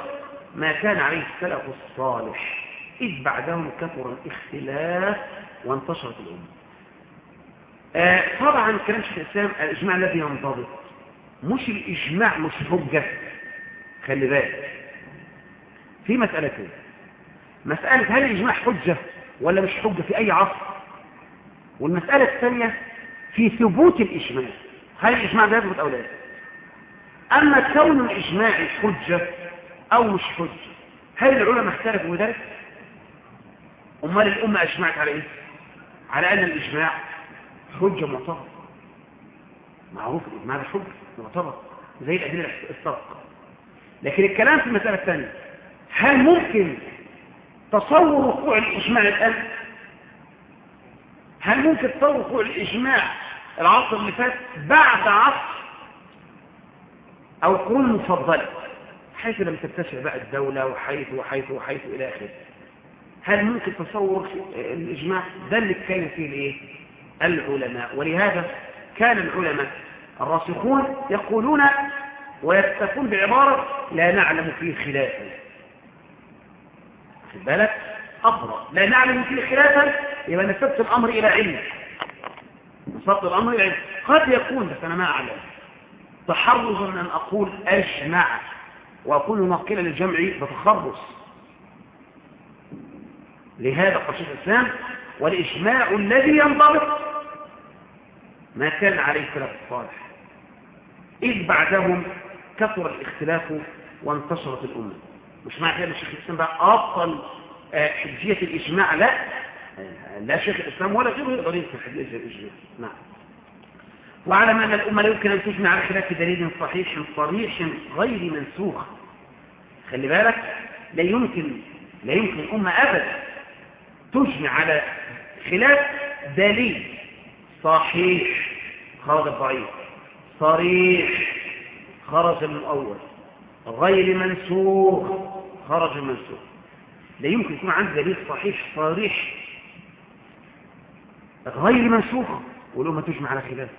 ما كان عليه السلف الصالح إذ بعدهم كثر الاختلاف وانتشرت الأمة. آه طبعا كلام شيخ الإسلام الإجماع الذي ينضبط. مش الإجماع مش حجة خلي بالك. في مسألتين مسألة هل الإجماع حجة ولا مش حجة في أي عصر؟ والمسألة الثانية في ثبوت الإجماع. هل الإجماع ده يثبت أو لا؟ أما كون الإجماع حجة أو مش حجة هل العلماء اختلفوا ذلك؟ أمال الأمة أجمعت على إيه؟ على أن الإجماع حجة معتبرة. معروف ده حجة معتبر زي الأدلة السابقة. لكن الكلام في المسألة الثانية هل ممكن تصور وقوع الإجماع الآن؟ هل ممكن تصور وقوع الإجماع العصر اللي فات بعد عصر؟ أو قرون مفضلة حيث لم تتسع بقى الدولة وحيث وحيث وحيث إلى آخره. هل ممكن تصور الإجماع؟ ده اللي اتكلم فيه العلماء. ولهذا كان العلماء الراسخون يقولون ويكتفون بعبارة لا نعلم فيه خلافا. خد بالك؟ أفضل لا نعلم فيه خلافا؟ يبقى نسبت الأمر إلى علم. نسبت الأمر إلى علم. قد يكون بس أنا ما أعلم. تحرزا أن أقول أجمع. وأكون ناقلا للجمع بتخرص لهذا قال شيخ الإسلام والإجماع الذي ينضبط ما كان عليه خلاف الصالح. إذ بعدهم كثر الاختلاف وانتشرت الأمة. مش معنى كده الشيخ الإسلام بقى أبطل حجية الإجماع؟ لا. لا شيخ الإسلام ولا غيره يقدر ينكر حجية الإجماع. نعم. واعلم أن الأمة لا يمكن أن تجمع على خلاف دليل صحيح صريح غير منسوخ. خلي بالك لا يمكن لا يمكن الأمة أبدا تجمع على خلاف دليل صحيح. خرج الضعيف صريح. خرج المؤول غير منسوخ. خرج المنسوخ. لا يمكن يكون عندي دليل صحيح صريح. غير منسوخ. والأمة تجمع على خلاف.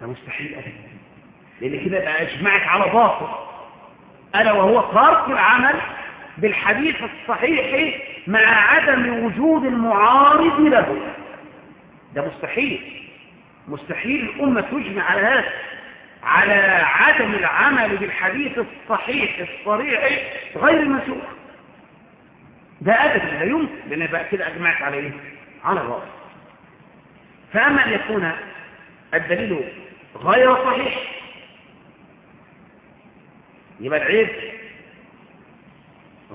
ده مستحيل أبدا. لأن كده أجمعك على باطل. ألا وهو ترك العمل بالحديث الصحيح مع عدم وجود المعارض له. ده مستحيل. مستحيل الأمة تجمع على هذا على عدم العمل بالحديث الصحيح الصريح غير المسوق ده أبدا لا يمكن لأن بقى كده أجمعت على إيه؟ على الرأس فأما أن يكون الدليل غير صحيح يبقى العيب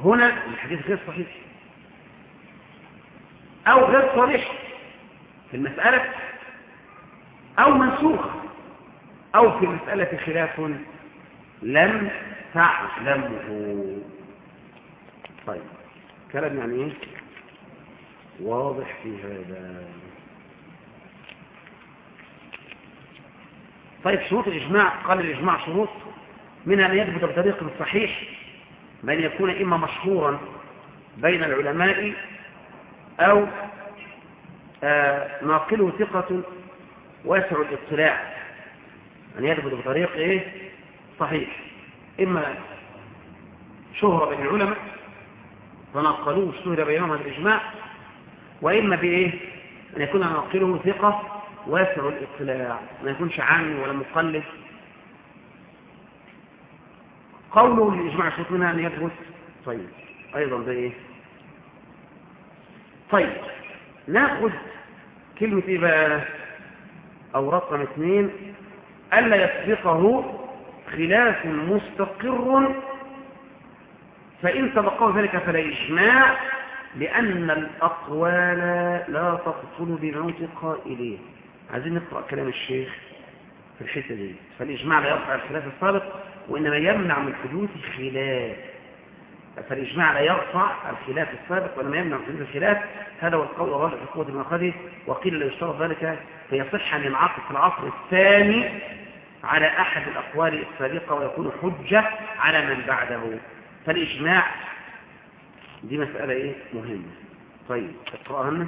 هنا الحديث غير صحيح أو غير صريح. في المسألة أو منسوخ أو في المسألة خلاف لم تعلمه. طيب كلام يعني إيه؟ واضح في هذا. طيب شروط الإجماع قال الإجماع شروط. منها أن يثبت بطريق صحيح من يكون إما مشهورا بين العلماء أو ناقله ثقة واسع الاطلاع. أن يثبت بطريق إيه؟ صحيح. إما شهرة بين العلماء فنقلوه اشتهر بينهم الإجماع وإما بإيه؟ أن يكون ناقله ثقة واسع الاطلاع ما يكونش عامي ولا مقلد. قوله الإجماع شروط منها أن يثبت طيب. أيضا ده إيه طيب. ناخذ كلمة إيه بقى أو رقم اثنين ألا يسبقه خلاف مستقر فإن سبقه ذلك فلا إجماع لأن الأقوال لا تبطل بموت قائلين. عايزين نقرأ كلام الشيخ في الحتة دي. فالإجماع لا يرفع الخلاف السابق وإنما يمنع من حدوث خلاف. فالإجماع لا يرفع الخلاف السابق وإنما يمنع من الخلاف. هذا هو القول الراجح في قوة المأخذ وقيل لا يشترط ذلك فيصح أن ينعقد في العصر الثاني على أحد الأقوال السابقة ويكون حجة على من بعده. فالإجماع دي مسألة إيه؟ مهمة. طيب اقرأها لنا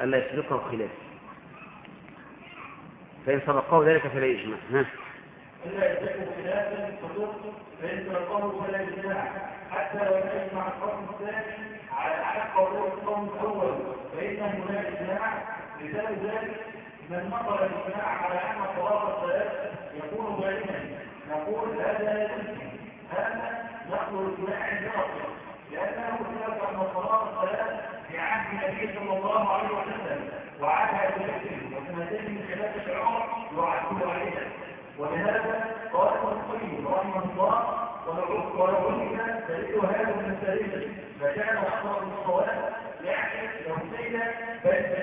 ألا يسبقه خلاف. فإن سبقه ذلك فلا يجمع ها؟ إلا يتكون خلافا فإن سبقه فلا يجمع حتى لو يجمع القوم الثاني على حق قول القوم الأول. فإنه لا إجماع لسبب ذلك من نظر الإجماع على أن صلاة الصلاة يكون ظالما نقول هذا لا يمكن. هذا نقل الإجماع باطل لأنه ثبت أن صلاة الصلاة في عهد النبي صلى الله عليه وسلم. وعهد أبي بكر وسنتين من خلافة عمر يعدل عليها. ولهذا قال ابن القيم رحمه الله من الدليل فكان أكثر الصواب يعني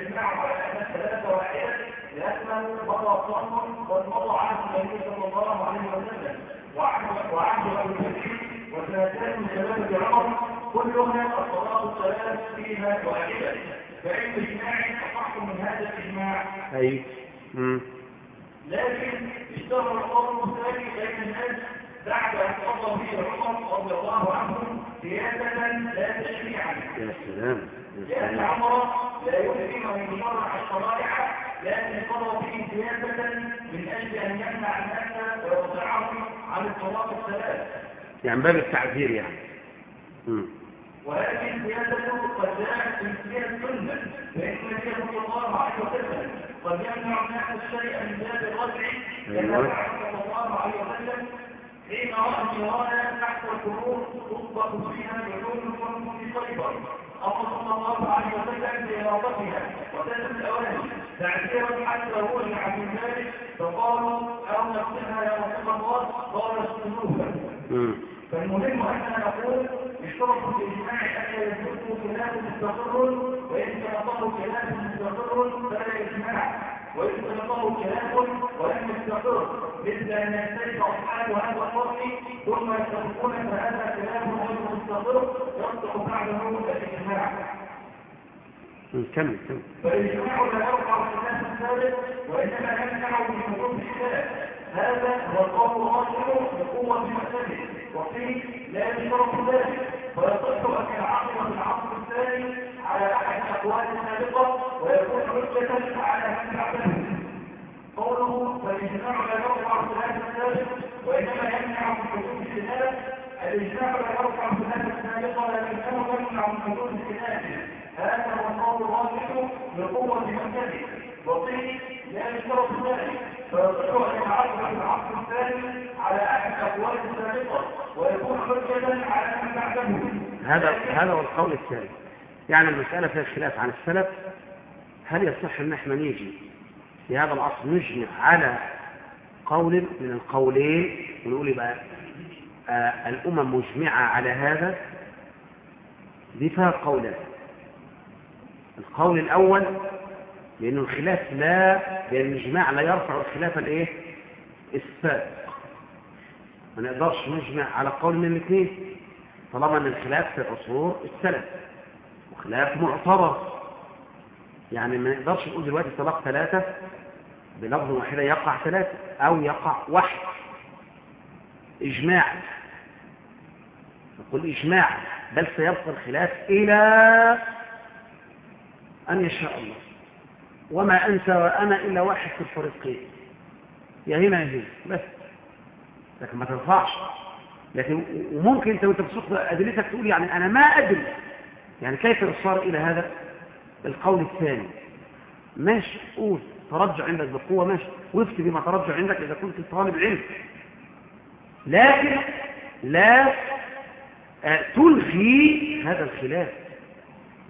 يجمعوا على أن واحدة لأنه مضى صنم قد مضى عهد النبي صلى الله عليه وسلم وعهد وعهد أبو بكر وسنتان من شباب عمر كلها الصلاة الثلاث فيها واحدة فإن إجماع أصح من هذا الإجماع أي. لكن اشتهر القول الثاني بين الناس بعد أن قضى به عمر رضي الله عنه سياسة لا تشريعا يا سلام لأن عمر لا يمكن أن يشرع الشرائع لكن قضى به سياسة من أجل أن يمنع الناس ويرضعهم عن الصلاة الثلاث يعني باب التعذير يعني مم. وهذه السياسة قد جاءت من سياسة السنة فإن النبي صلى الله عليه وسلم قد يمنع الناس الشيء من باب الرجع كما أيوة. فعل صلى الله عليه وسلم حين رأى النيران تحت القبور تطبق فيها بعلوم في خيبر. أمر صلى الله عليه وسلم بإرادتها وسلم الأواني تعزيرا حتى رجع من ذلك فقالوا أو نقتلها يا رسول الله قال اسلوبها مم. فالمهم أننا نقول اشترط في الإجماع أن يثبتوا خلاف مستقر وإن تنطقوا خلاف مستقر فلا إجماع. وإن تنطقوا خلاف ولم يستقر مثل أن يختلف أصحاب هذا الفرق ثم يتفقون فهذا خلاف غير مستقر. يصدق بعده الإجماع. كمل كمل. فالإجماع لا يرفع الخلاف الثالث وإنما يمنع من وجود الخلاف هذا هو القول الراجح بقوة مختلف وفيه لا يشترط ذلك. فيصح أن العقل العصر الثاني على أحد الأقوال السابقة ويكون حجة على من بعده قوله فالإجماع لا يرفع الخلاف الثالث وإنما يمنع من وجود الخلاف الإجماع لا يرفع الخلاف السابقة لكنه يمنع من وجود الخلاف هذا هو القول الراجح بقوة مختلف وقيل لا يشترط ذلك. فيصح أن يتعرض في العصر الثاني على أحد الأقوال السابقة ويكون حجة على من بعده هذا هذا هو القول الثاني. يعني المسألة فيها خلاف عن السلف. هل يصح أن إحنا نيجي في هذا العصر نجمع على قول من القولين ونقول يبقى آه الأمم مجمعة على هذا؟ دي فيها قولان القول الأول لأن الخلاف لا لأن الإجماع لا يرفع الخلاف الإيه؟ السابق. ما نقدرش نجمع على قول من الاثنين طالما إن الخلاف في عصور السلف. وخلاف معتبر. يعني ما نقدرش نقول دلوقتي طلاق ثلاثة بلفظ واحدة يقع ثلاثة أو يقع واحد. إجماع. نقول إجماع. بل سيبقى الخلاف إلى أن يشاء الله. وما أنت وأنا إلا واحد في الفريقين. يا هنا يا هنا. بس. لكن ما ترفعش لكن وممكن أنت وأنت بتسوق أدلتك تقول يعني أنا ما أدري. يعني كيف الاصرار إلى هذا؟ القول الثاني. ماشي قول. ترجع عندك بقوه ماشي. وافتي بما ترجع عندك إذا كنت طالب علم. لكن لا آه، تلغي هذا الخلاف.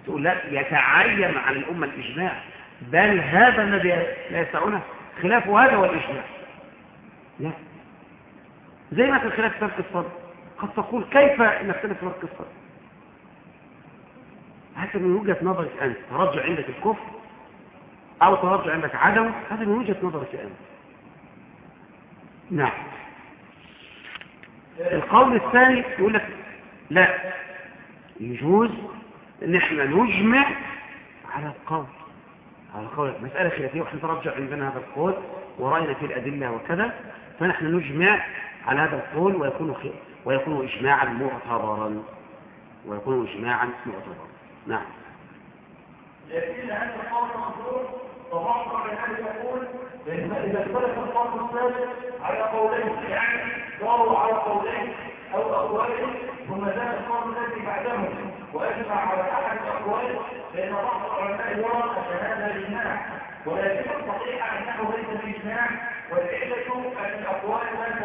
تقول لا يتعين على الأمة الإجماع. بل هذا الذي لا يسعنا خلاف هذا والإجماع. لا. زي ما في الخلاف في ترك الصلاة قد تقول كيف نختلف في ترك الصلاة هذا من وجهة نظرك أنت ترجع عندك الكفر أو ترجع عندك عدم هذا من وجهة نظرك أنت. نعم. القول الثاني يقول لك لا يجوز إن إحنا نجمع على القول على القول مسألة خلافية ونحن نترجع عندنا هذا القول ورأينا في الأدلة وكذا فنحن نجمع على هذا القول ويكون. ويكون إجماعا معتبرا ويكون إجماعا معتبرا. نعم. لكن هذا القول يقول إذا الثالث على قولين يعني على قولين أو ثم القول الذي بعدهم وأجمع على أحد الأقوال يرى أن هذا إجماع. ولكن الصحيح أنه ليس بإجماع والعلة أن الأقوال لا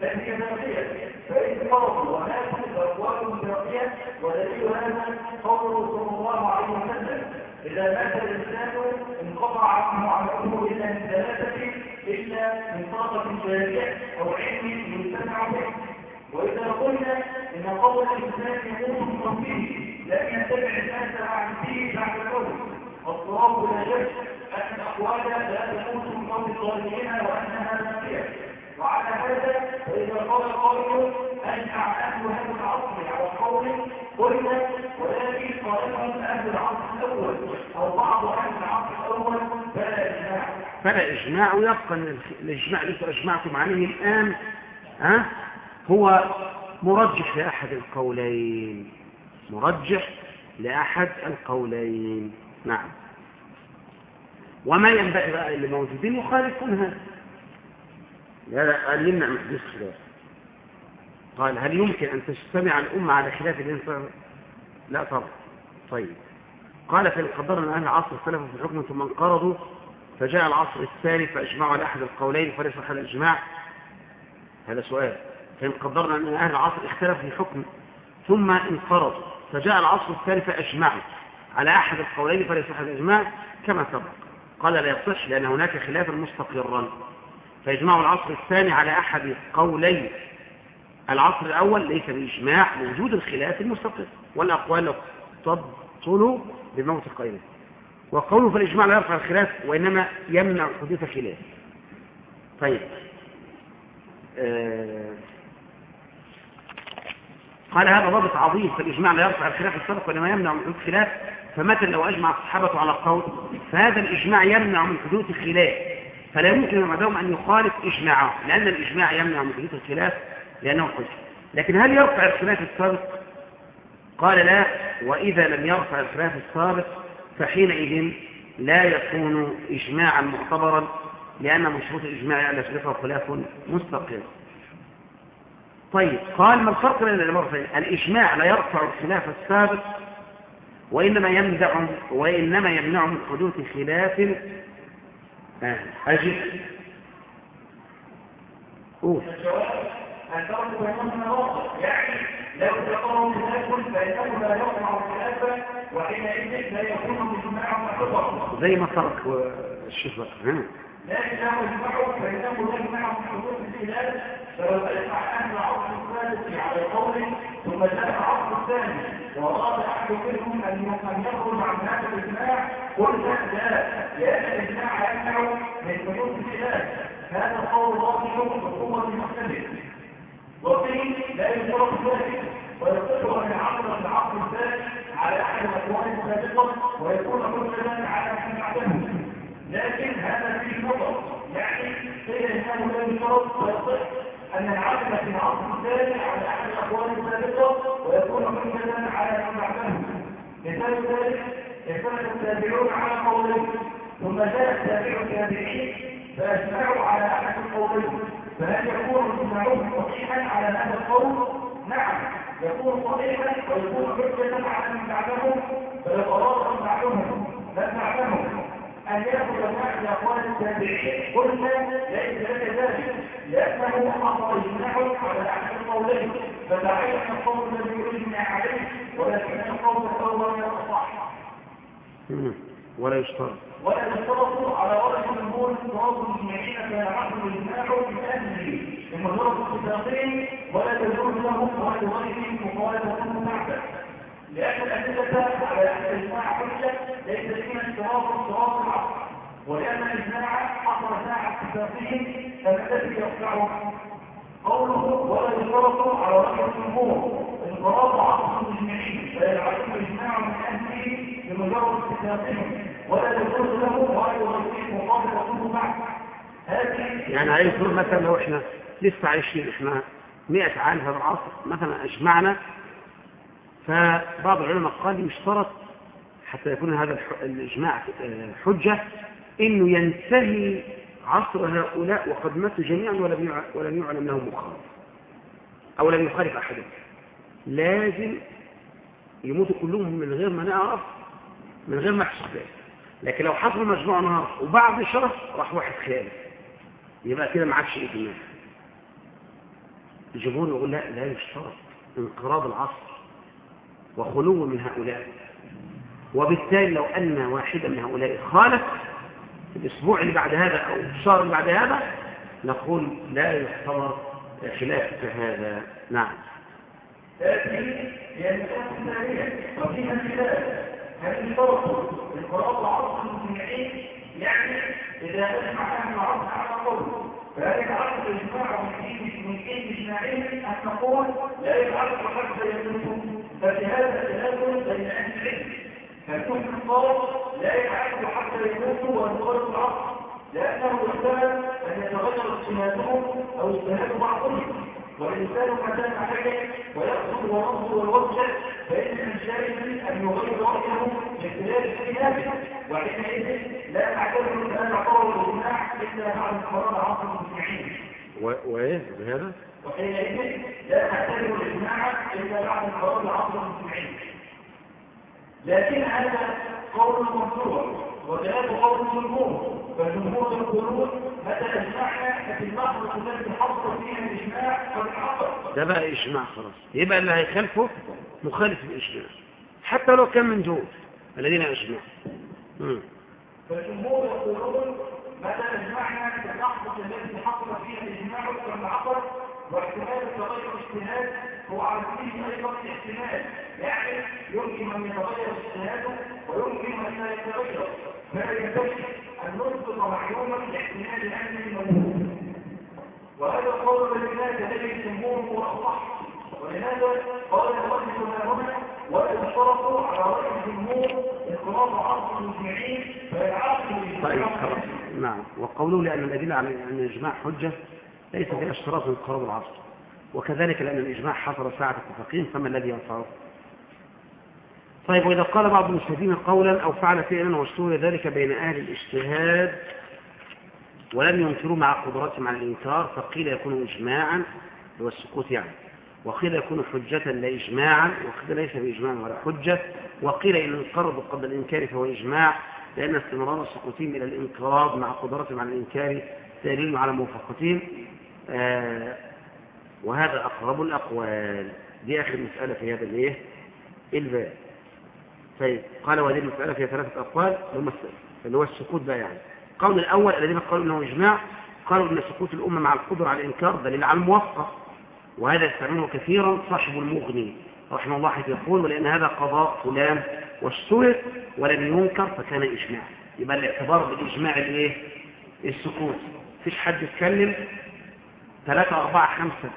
بل هي ودليل هذا قوله صلى الله عليه وسلم إذا مات الإنسان انقطع عنه إلا من ثلاثة إلا من صدقة جارية أو علم ينتفع به. وإذا قلنا إن قول الإنسان يموت من لم يتبع الناس عن فيه بعد الموت والصواب لا شك أن الأقوال لا تكون من قول الظالمين وأنها نافية وعلى هذا فإذا قال قائل أن أهل هذا قلنا ولكن أهل العصر الأول أو بعض أهل العصر الأول فلا إجماع. فلا إجماع. ويبقى الإجماع اللي أجمعتم عليه الآن ها؟ هو مرجح لأحد القولين. مرجح لأحد القولين. نعم. وما ينبغي بقى اللي موجودين يخالفون هذا لا قال يمنع من حدوث خلاف قال هل يمكن أن تجتمع الأمة على خلاف الإنسان لا طبعا. طيب. قال فإن قدرنا أن أهل العصر اختلفوا في الحكم ثم انقرضوا فجاء العصر الثاني فأجمعوا على أحد القولين فليس أحد الإجماع. هذا سؤال. فإن قدرنا أن أهل العصر اختلفوا في الحكم ثم انقرضوا فجاء العصر الثاني فأجمعوا على أحد القولين فليس أحد الإجماع كما سبق. قال لا يصح لأن هناك خلافا مستقرا. فيجمع العصر الثاني على أحد قولي العصر الأول ليس بإجماع وجود الخلاف المستقر والأقوال تبطل بموت قائله وقوله فالإجماع لا يرفع الخلاف وإنما يمنع حدوث خلاف طيب. آه قال هذا ضابط عظيم فالإجماع لا يرفع الخلاف السابق وإنما يمنع من حدوث خلاف فمثلا لو أجمع الصحابة على القول فهذا الإجماع يمنع من حدوث خلاف فلا يمكن بعدهم أن يخالف إجماعه لأن الإجماع يمنع من حدوث الخلاف. لأنه حجة لكن هل يرفع الخلاف السابق؟ قال لا وإذا لم يرفع الخلاف السابق فحينئذ لا يكون إجماعا معتبرا لأن مشروط الإجماع أن يسبقه خلاف مستقر طيب قال ما الفرق بين الأمرين؟ الإجماع لا يرفع الخلاف السابق وإنما يمنع وإنما يمنع من حدوث خلاف. آه، أجل قول الفرق بينهما واضح يعني لو فإنه لا يقع خلافا وحينئذ لا يكون اجماع معتبر زي ما فرق الشيخ لكن له يجمع فإنه لا فلو أجمع أهل العصر الثالث على قول ثم جاء العصر الثاني وأراد أحد منهم أن يخرج عن هذا الإجماع قلنا لا لأن الإجماع يمنع من حدوث الخلاف هذا القول ظاهر بقوة المختلف وقيل لا يشترط ذلك ويصح أن يعرض العصر الثاني على أحد الأقوال السابقة ويكون حجة على من بعده لكن هذا فيه نظر يعني قيل انه لا يشترط ويصح ان العقل في العصر الثاني على احد الاقوال السابقه ويكون حجه على من بعده مثال ذلك اختلف التابعون على قولين ثم جاء التابع التابعين فاجمعوا على أحد القولين فهل يكون اجماعهم صحيحا على هذا القول؟ نعم يكون صحيحا ويكون حجة على من بعدهم فلو اراد من بعدهم بعدهم. أن يأخذ واحد أقوال التابعين قلنا ليس لك ذلك لأنه حصل إجماع على أحد القولين فتعين القول الذي يجمع عليه ولكن القول الأول يصح ولا يشترط. ولا يشترط على ورث الجمهور صراط المجمعين فيعرف الإجماع بأهله لمجرد اتفاقين ولا تجوز لهم ولا غيرهم مخالفة بعده لأن الأدلة على أن الإجماع حجة ليس فيها اشتراط اشتراط العصر ولأن الإجماع حصل ساعة اتفاقهم فالذي يقطع قوله ولا يشترط على رأي الجمهور انقراض عصر المجمعين فيجعلون الإجماع من أهله بمجرد اتفاقهم ولا له غيره مقابل هذه يعني عايز نقول مثلا لو إحنا لسه عايشين إحنا 100 عام في العصر مثلا أجمعنا فبعض العلماء قال يشترط حتى يكون هذا الإجماع حجة إنه ينتهي عصر هؤلاء وقد ماتوا جميعا ولم ولم يعلم لهم مخالف أو لم يخالف أحد لازم يموتوا كلهم من غير ما نعرف من غير ما ذلك لكن لو حصل مجموعة نهار وبعد شهر راح واحد خالف يبقى كده ما عادش إجماع الجمهور يقول لا لا يشترط انقراض العصر وخلو من هؤلاء. وبالتالي لو أن واحدا من هؤلاء خالف الأسبوع اللي بعد هذا أو الشهر اللي بعد هذا نقول لا يعتبر خلاف هذا. نعم. هذه يشترط القراءة العصر المجمعين يعني إذا أجمع العصر على قول فهل يتعرض الإجماع من إيه إجماعهم أن نقول لا يتعرض حتى يكون ففي هذا التنازل بين أهل العلم. قال لا يتعرض حتى يكون ونقول العصر لأنه يحتمل أن يتغير اجتهادهم أو اجتهاد بعضهم والإنسان مكان حاجة ويأخذ ورمض والوجه فإن من شارك أن يغير رأيه من خلال اجتهاده وحينئذ لا تعتبر أن قول الإجماع إلا بعد قرار عصر المسلمين وإيه؟ بهذا؟ وحينئذ لا تعتبر الإجماع إلا بعد قرار عصر المسلمين لكن هذا قول منصور وثلاث قول الجمهور فالجمهور يقولون متى اجمعنا اللحظه التي حصل فيها الإجماع قد حصل. ده بقى إجماع خلاص. يبقى اللي هيخالفه مخالف الإجماع. حتى لو كان من دول الذين أجمعوا. فالجمهور يقولون متى اجمعنا في اللحظه التي حصل فيها الإجماع قد واحتمال التغير اجتهاد هو على فيه أيضا احتمال. يعني يمكن أن يتغير اجتهاده ويمكن أن لا يتغير. ينبغي أن الأمن وهذا قول هو ولهذا قال المؤلف هنا على رأي الجمهور انقراض عرض المجمعين طيب خلاص. نعم. وقوله لأن الأدلة على أن الإجماع حجة ليس فيها اشتراط انقراض العصر وكذلك لأن الإجماع حصل ساعة التفاقين فما الذي ينفعه؟ طيب وإذا قال بعض المجتهدين قولا أو فعل فعلا واشتهر ذلك بين أهل الاجتهاد ولم ينكروا مع قدرتهم على الإنكار فقيل يكون إجماعا هو السكوت يعني. وقيل يكون حجة لا إجماعا وقيل ليس بإجماع ولا حجة. وقيل إن انقرضوا قبل الإنكار فهو إجماع لأن استمرار السكوتين إلى الإنقراض مع قدرتهم على الإنكار دليل على موافقتهم. آه وهذا أقرب الأقوال. دي آخر مسألة في هذا الإيه؟ الباب. طيب قال وهذه المسألة فيها ثلاثة أقوال اللي هو السكوت بقى يعني. القول الأول الذين قالوا أنه إجماع قالوا أن سكوت الأمة مع القدرة على الإنكار دليل على الموافقة. وهذا يستعمله كثيرا صاحب المغني رحمه الله حيث يقول ولأن هذا قضاء فلان واشترط ولم ينكر فكان إجماع. يبقى الاعتبار بالإجماع الإيه؟ السكوت. فيش حد يتكلم. ثلاثة أربعة خمسة.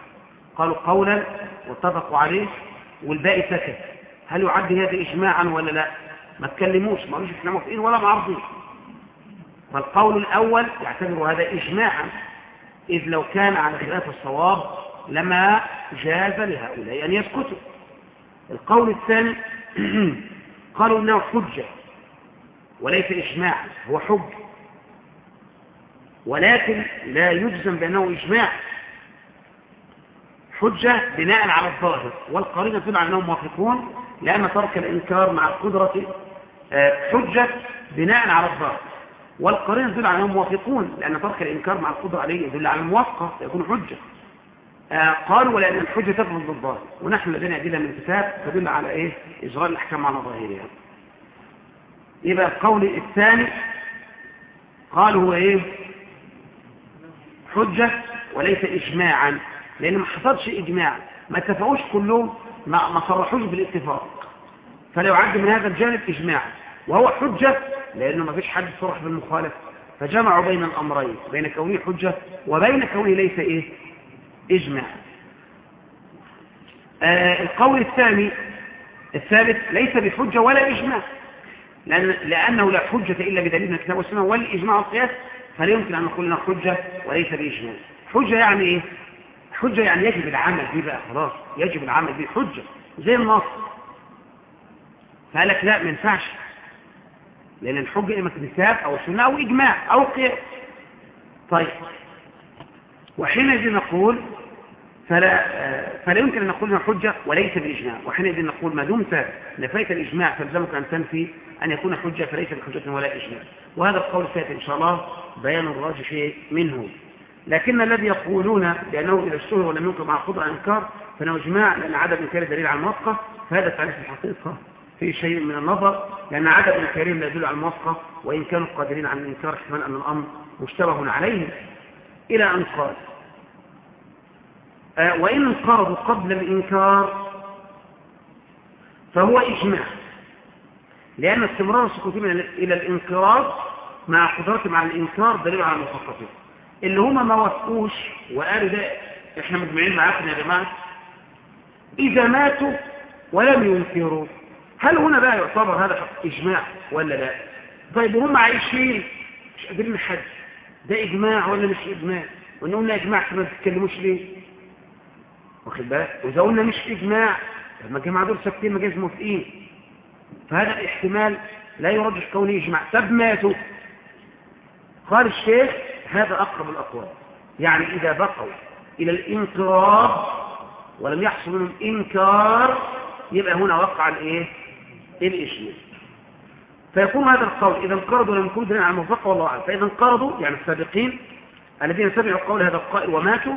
قالوا قولا واتفقوا عليه والباقي سكت. هل يعد هذا إجماعا ولا لا؟ ما تكلموش ما قالوش إحنا موافقين ولا معارضين فالقول الأول يعتبر هذا إجماعا إذ لو كان على خلاف الصواب لما جاز لهؤلاء أن يسكتوا. القول الثاني قالوا إنه حجة وليس إجماعا هو حجة. ولكن لا يجزم بأنه إجماع. حجة بناء على الظاهر والقرينة تدل على أنهم موافقون. لأن ترك الإنكار مع القدرة آه، حجة بناء على الظاهر. والقرينة تدل على أنهم موافقون لأن ترك الإنكار مع القدرة عليه يدل على الموافقة يكون حجة. آه، قالوا ولأن الحجة تفضل بالظاهر ونحن لدينا أدلة من الكتاب تدل على إيه؟ إجراء الأحكام على ظاهرها. يبقى القول الثاني قالوا هو إيه؟ حجة وليس إجماعا لأن ما حصلش إجماع. ما اتفقوش كلهم ما, ما صرحوش بالاتفاق. فلا يعد من هذا الجانب إجماع. وهو حجة لأنه ما فيش حد صرح بالمخالفة فجمعوا بين الأمرين بين كونه حجة وبين كونه ليس إيه؟ إجماع. آه القول الثاني الثالث ليس بحجة ولا إجماع. لأن لأنه لا حجة إلا بدليل من الكتاب والسنة والإجماع والقياس فلا يمكن أن نقول لنا حجة وليس بإجماع. حجة يعني إيه؟ حجة يعني يجب العمل به بقى خلاص. يجب العمل به حجة زي النص فقالك لا ما ينفعش. لأن الحجة إما كتاب أو سنة أو إجماع أو قياس طيب. وحينئذ نقول فلا, فلا يمكن أن نقول إنها حجة وليس بإجماع. وحينئذ نقول ما دمت نفيت الإجماع فالزمك أن تنفي أن يكون حجة فليس بحجة ولا إجماع. وهذا القول سيأتي إن شاء الله بيان الراجح منه. لكن الذي يقولون بأنه إذا اشتهر ولم ينكر مع قدر إنكار فإنه إجماع لأن عدم إنكار دليل على الموافقة فهذا التعريف الحقيقة. في شيء من النظر لأن عدم إنكارهم لا يدل على الموافقة وإن كانوا قادرين على الإنكار احتمال أن الأمر مشتبه عليهم إلى أن قال آه وإن انقرضوا قبل الإنكار فهو إجماع لأن استمرار السكوتين إلى الإنقراض مع قدرتهم على الإنكار دليل على المثقفين اللي هم ما وافقوش وقالوا ده إحنا مجمعين معاكم يا جماعة. إذا ماتوا ولم ينكروا. هل هنا بقى يعتبر هذا إجماع ولا لا؟ طيب هم عايشين مش قادرين نحدد. ده إجماع ولا مش إجماع؟ وإن قلنا إجماع ما بتتكلموش ليه؟ واخد بالك؟ وإذا قلنا مش إجماع لما الجماعة دول ساكتين ما جايز موافقين. فهذا الاحتمال لا يرجح كونه إجماع. طب ماتوا. قال الشيخ هذا أقرب الأقوال. يعني إذا بقوا إلى الانقراض ولم يحصل منهم إنكار يبقى هنا وقع الإيه؟ الإجماع فيكون هذا القول إذا انقرضوا لم يكون دليل على الموافقة والله أعلم. فإذا انقرضوا يعني السابقين الذين سمعوا قول هذا القائل وماتوا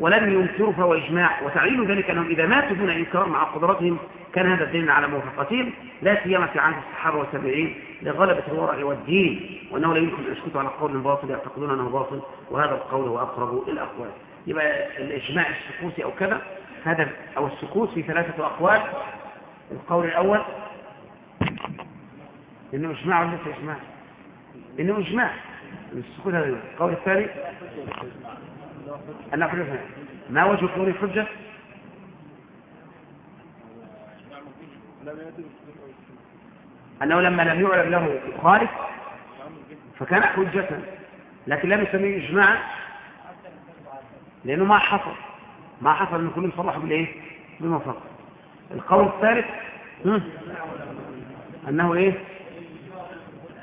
ولم ينكروا فهو إجماع. وتعليل ذلك أنهم إذا ماتوا دون إنكار مع قدرتهم كان هذا الدليل على موافقتهم. لا سيما في عهد الصحابة والتابعين لغلبة الورع والدين وأنه لا يمكن أن يسكتوا على قول باطل يعتقدون أنه باطل وهذا القول هو أقرب الأقوال يبقى الإجماع السكوتي أو كذا هذا أو السكوت في ثلاثة أقوال. القول الأول إنه إجماع ولا إجماع؟ إنه إجماع. السكوت هذا القول الثاني أنه حجة ما وجه كون حجة أنه لما لم يعلم له خالف فكان حجة لكن لم يسميه إجماعا لأنه ما حصل. ما حصل أن كلهم صرحوا بالإيه بالمفرق القول الثالث أنه إيه؟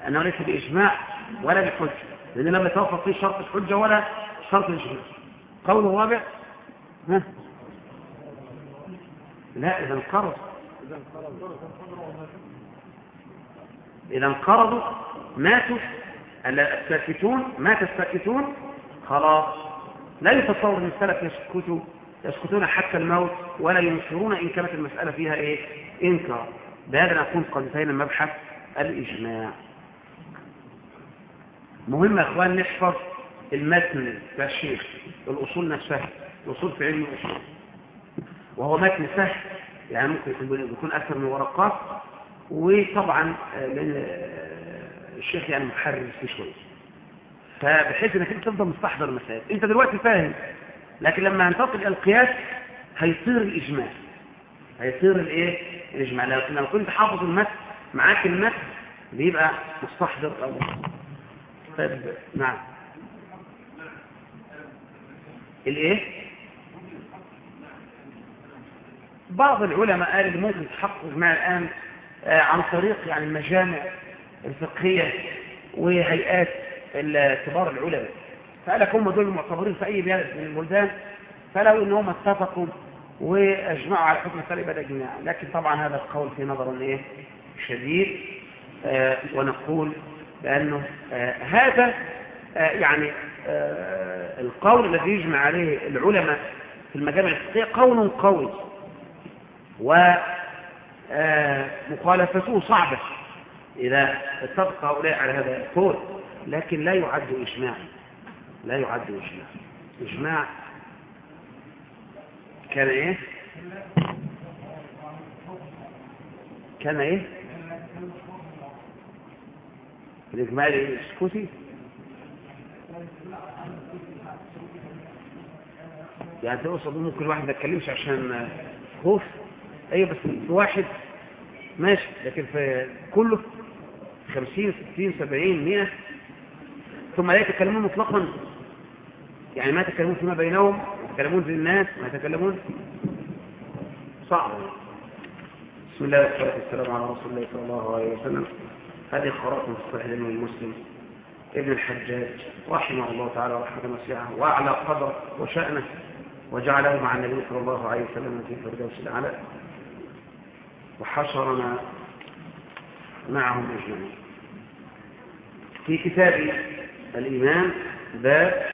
أنه ليس بإجماع ولا بحجة. لأن لم يتوفر فيه شرط الحجة ولا شرط الإجماع قول الرابع. ها؟ لا إذا انقرض. إذا انقرضوا ماتوا الساكتون مات الساكتون خلاص. لا يتصور إن السلف يسكتوا يسكتون حتى الموت ولا ينكرون إن كانت المسألة فيها إيه؟ إنكار. بهذا نكون قد انتهينا مبحث الإجماع. مهم يا إخوان نحفظ المتن الشيخ الأصول نفسها الأصول في علم الأصول. وهو متن سهل يعني ممكن يكون أكثر من ورقات وطبعا لأن الشيخ يعني محرر فيه شوية. فبحيث إنك أنت تفضل مستحضر المسائل. أنت دلوقتي فاهم لكن لما هنتقل إلى القياس هيصير الإجماع. هيصير الإيه؟ الإجماع. لكن لو كنت حافظ المتن معاك المتن بيبقى مستحضر أو طيب نعم. الإيه؟ بعض العلماء قال ممكن تحقق مع الآن آه عن طريق يعني المجامع الفقهية وهيئات كبار العلماء. فقال لك هم دول المعتبرين في أي بلد من البلدان فلو ان هم اتفقوا وأجمعوا على حكم السلب بدا جماعة لكن طبعا هذا القول في نظر إيه؟ شديد آه ونقول بأنه آه هذا يعني آه القول الذي يجمع عليه العلماء في المجامع الفقهية قول قوي ومخالفته صعبة إذا اتفق هؤلاء على هذا القول لكن لا يعد اجماعا لا يعد اجماع إجماع كان إيه؟ كان إيه؟ الإجماع السكوتي يعني تقصد ممكن واحد ما يتكلمش عشان خوف. أيوه بس في واحد ماشي لكن في كله خمسين ستين سبعين مئة ثم لا يتكلمون مطلقا. يعني ما يتكلمون فيما بينهم يتكلمون في الناس ما يتكلمون. صعب. بسم الله والصلاة والسلام على رسول الله صلى الله عليه وسلم. هذه قراءة في الصحيح المسلم ابن الحجاج رحمه الله تعالى رحمة واسعة وأعلى قدر وشأنه. وجعله مع النبي صلى الله عليه وسلم في فردوس الأعلى وحشرنا معهم أجمعين. في كتاب الإيمان باب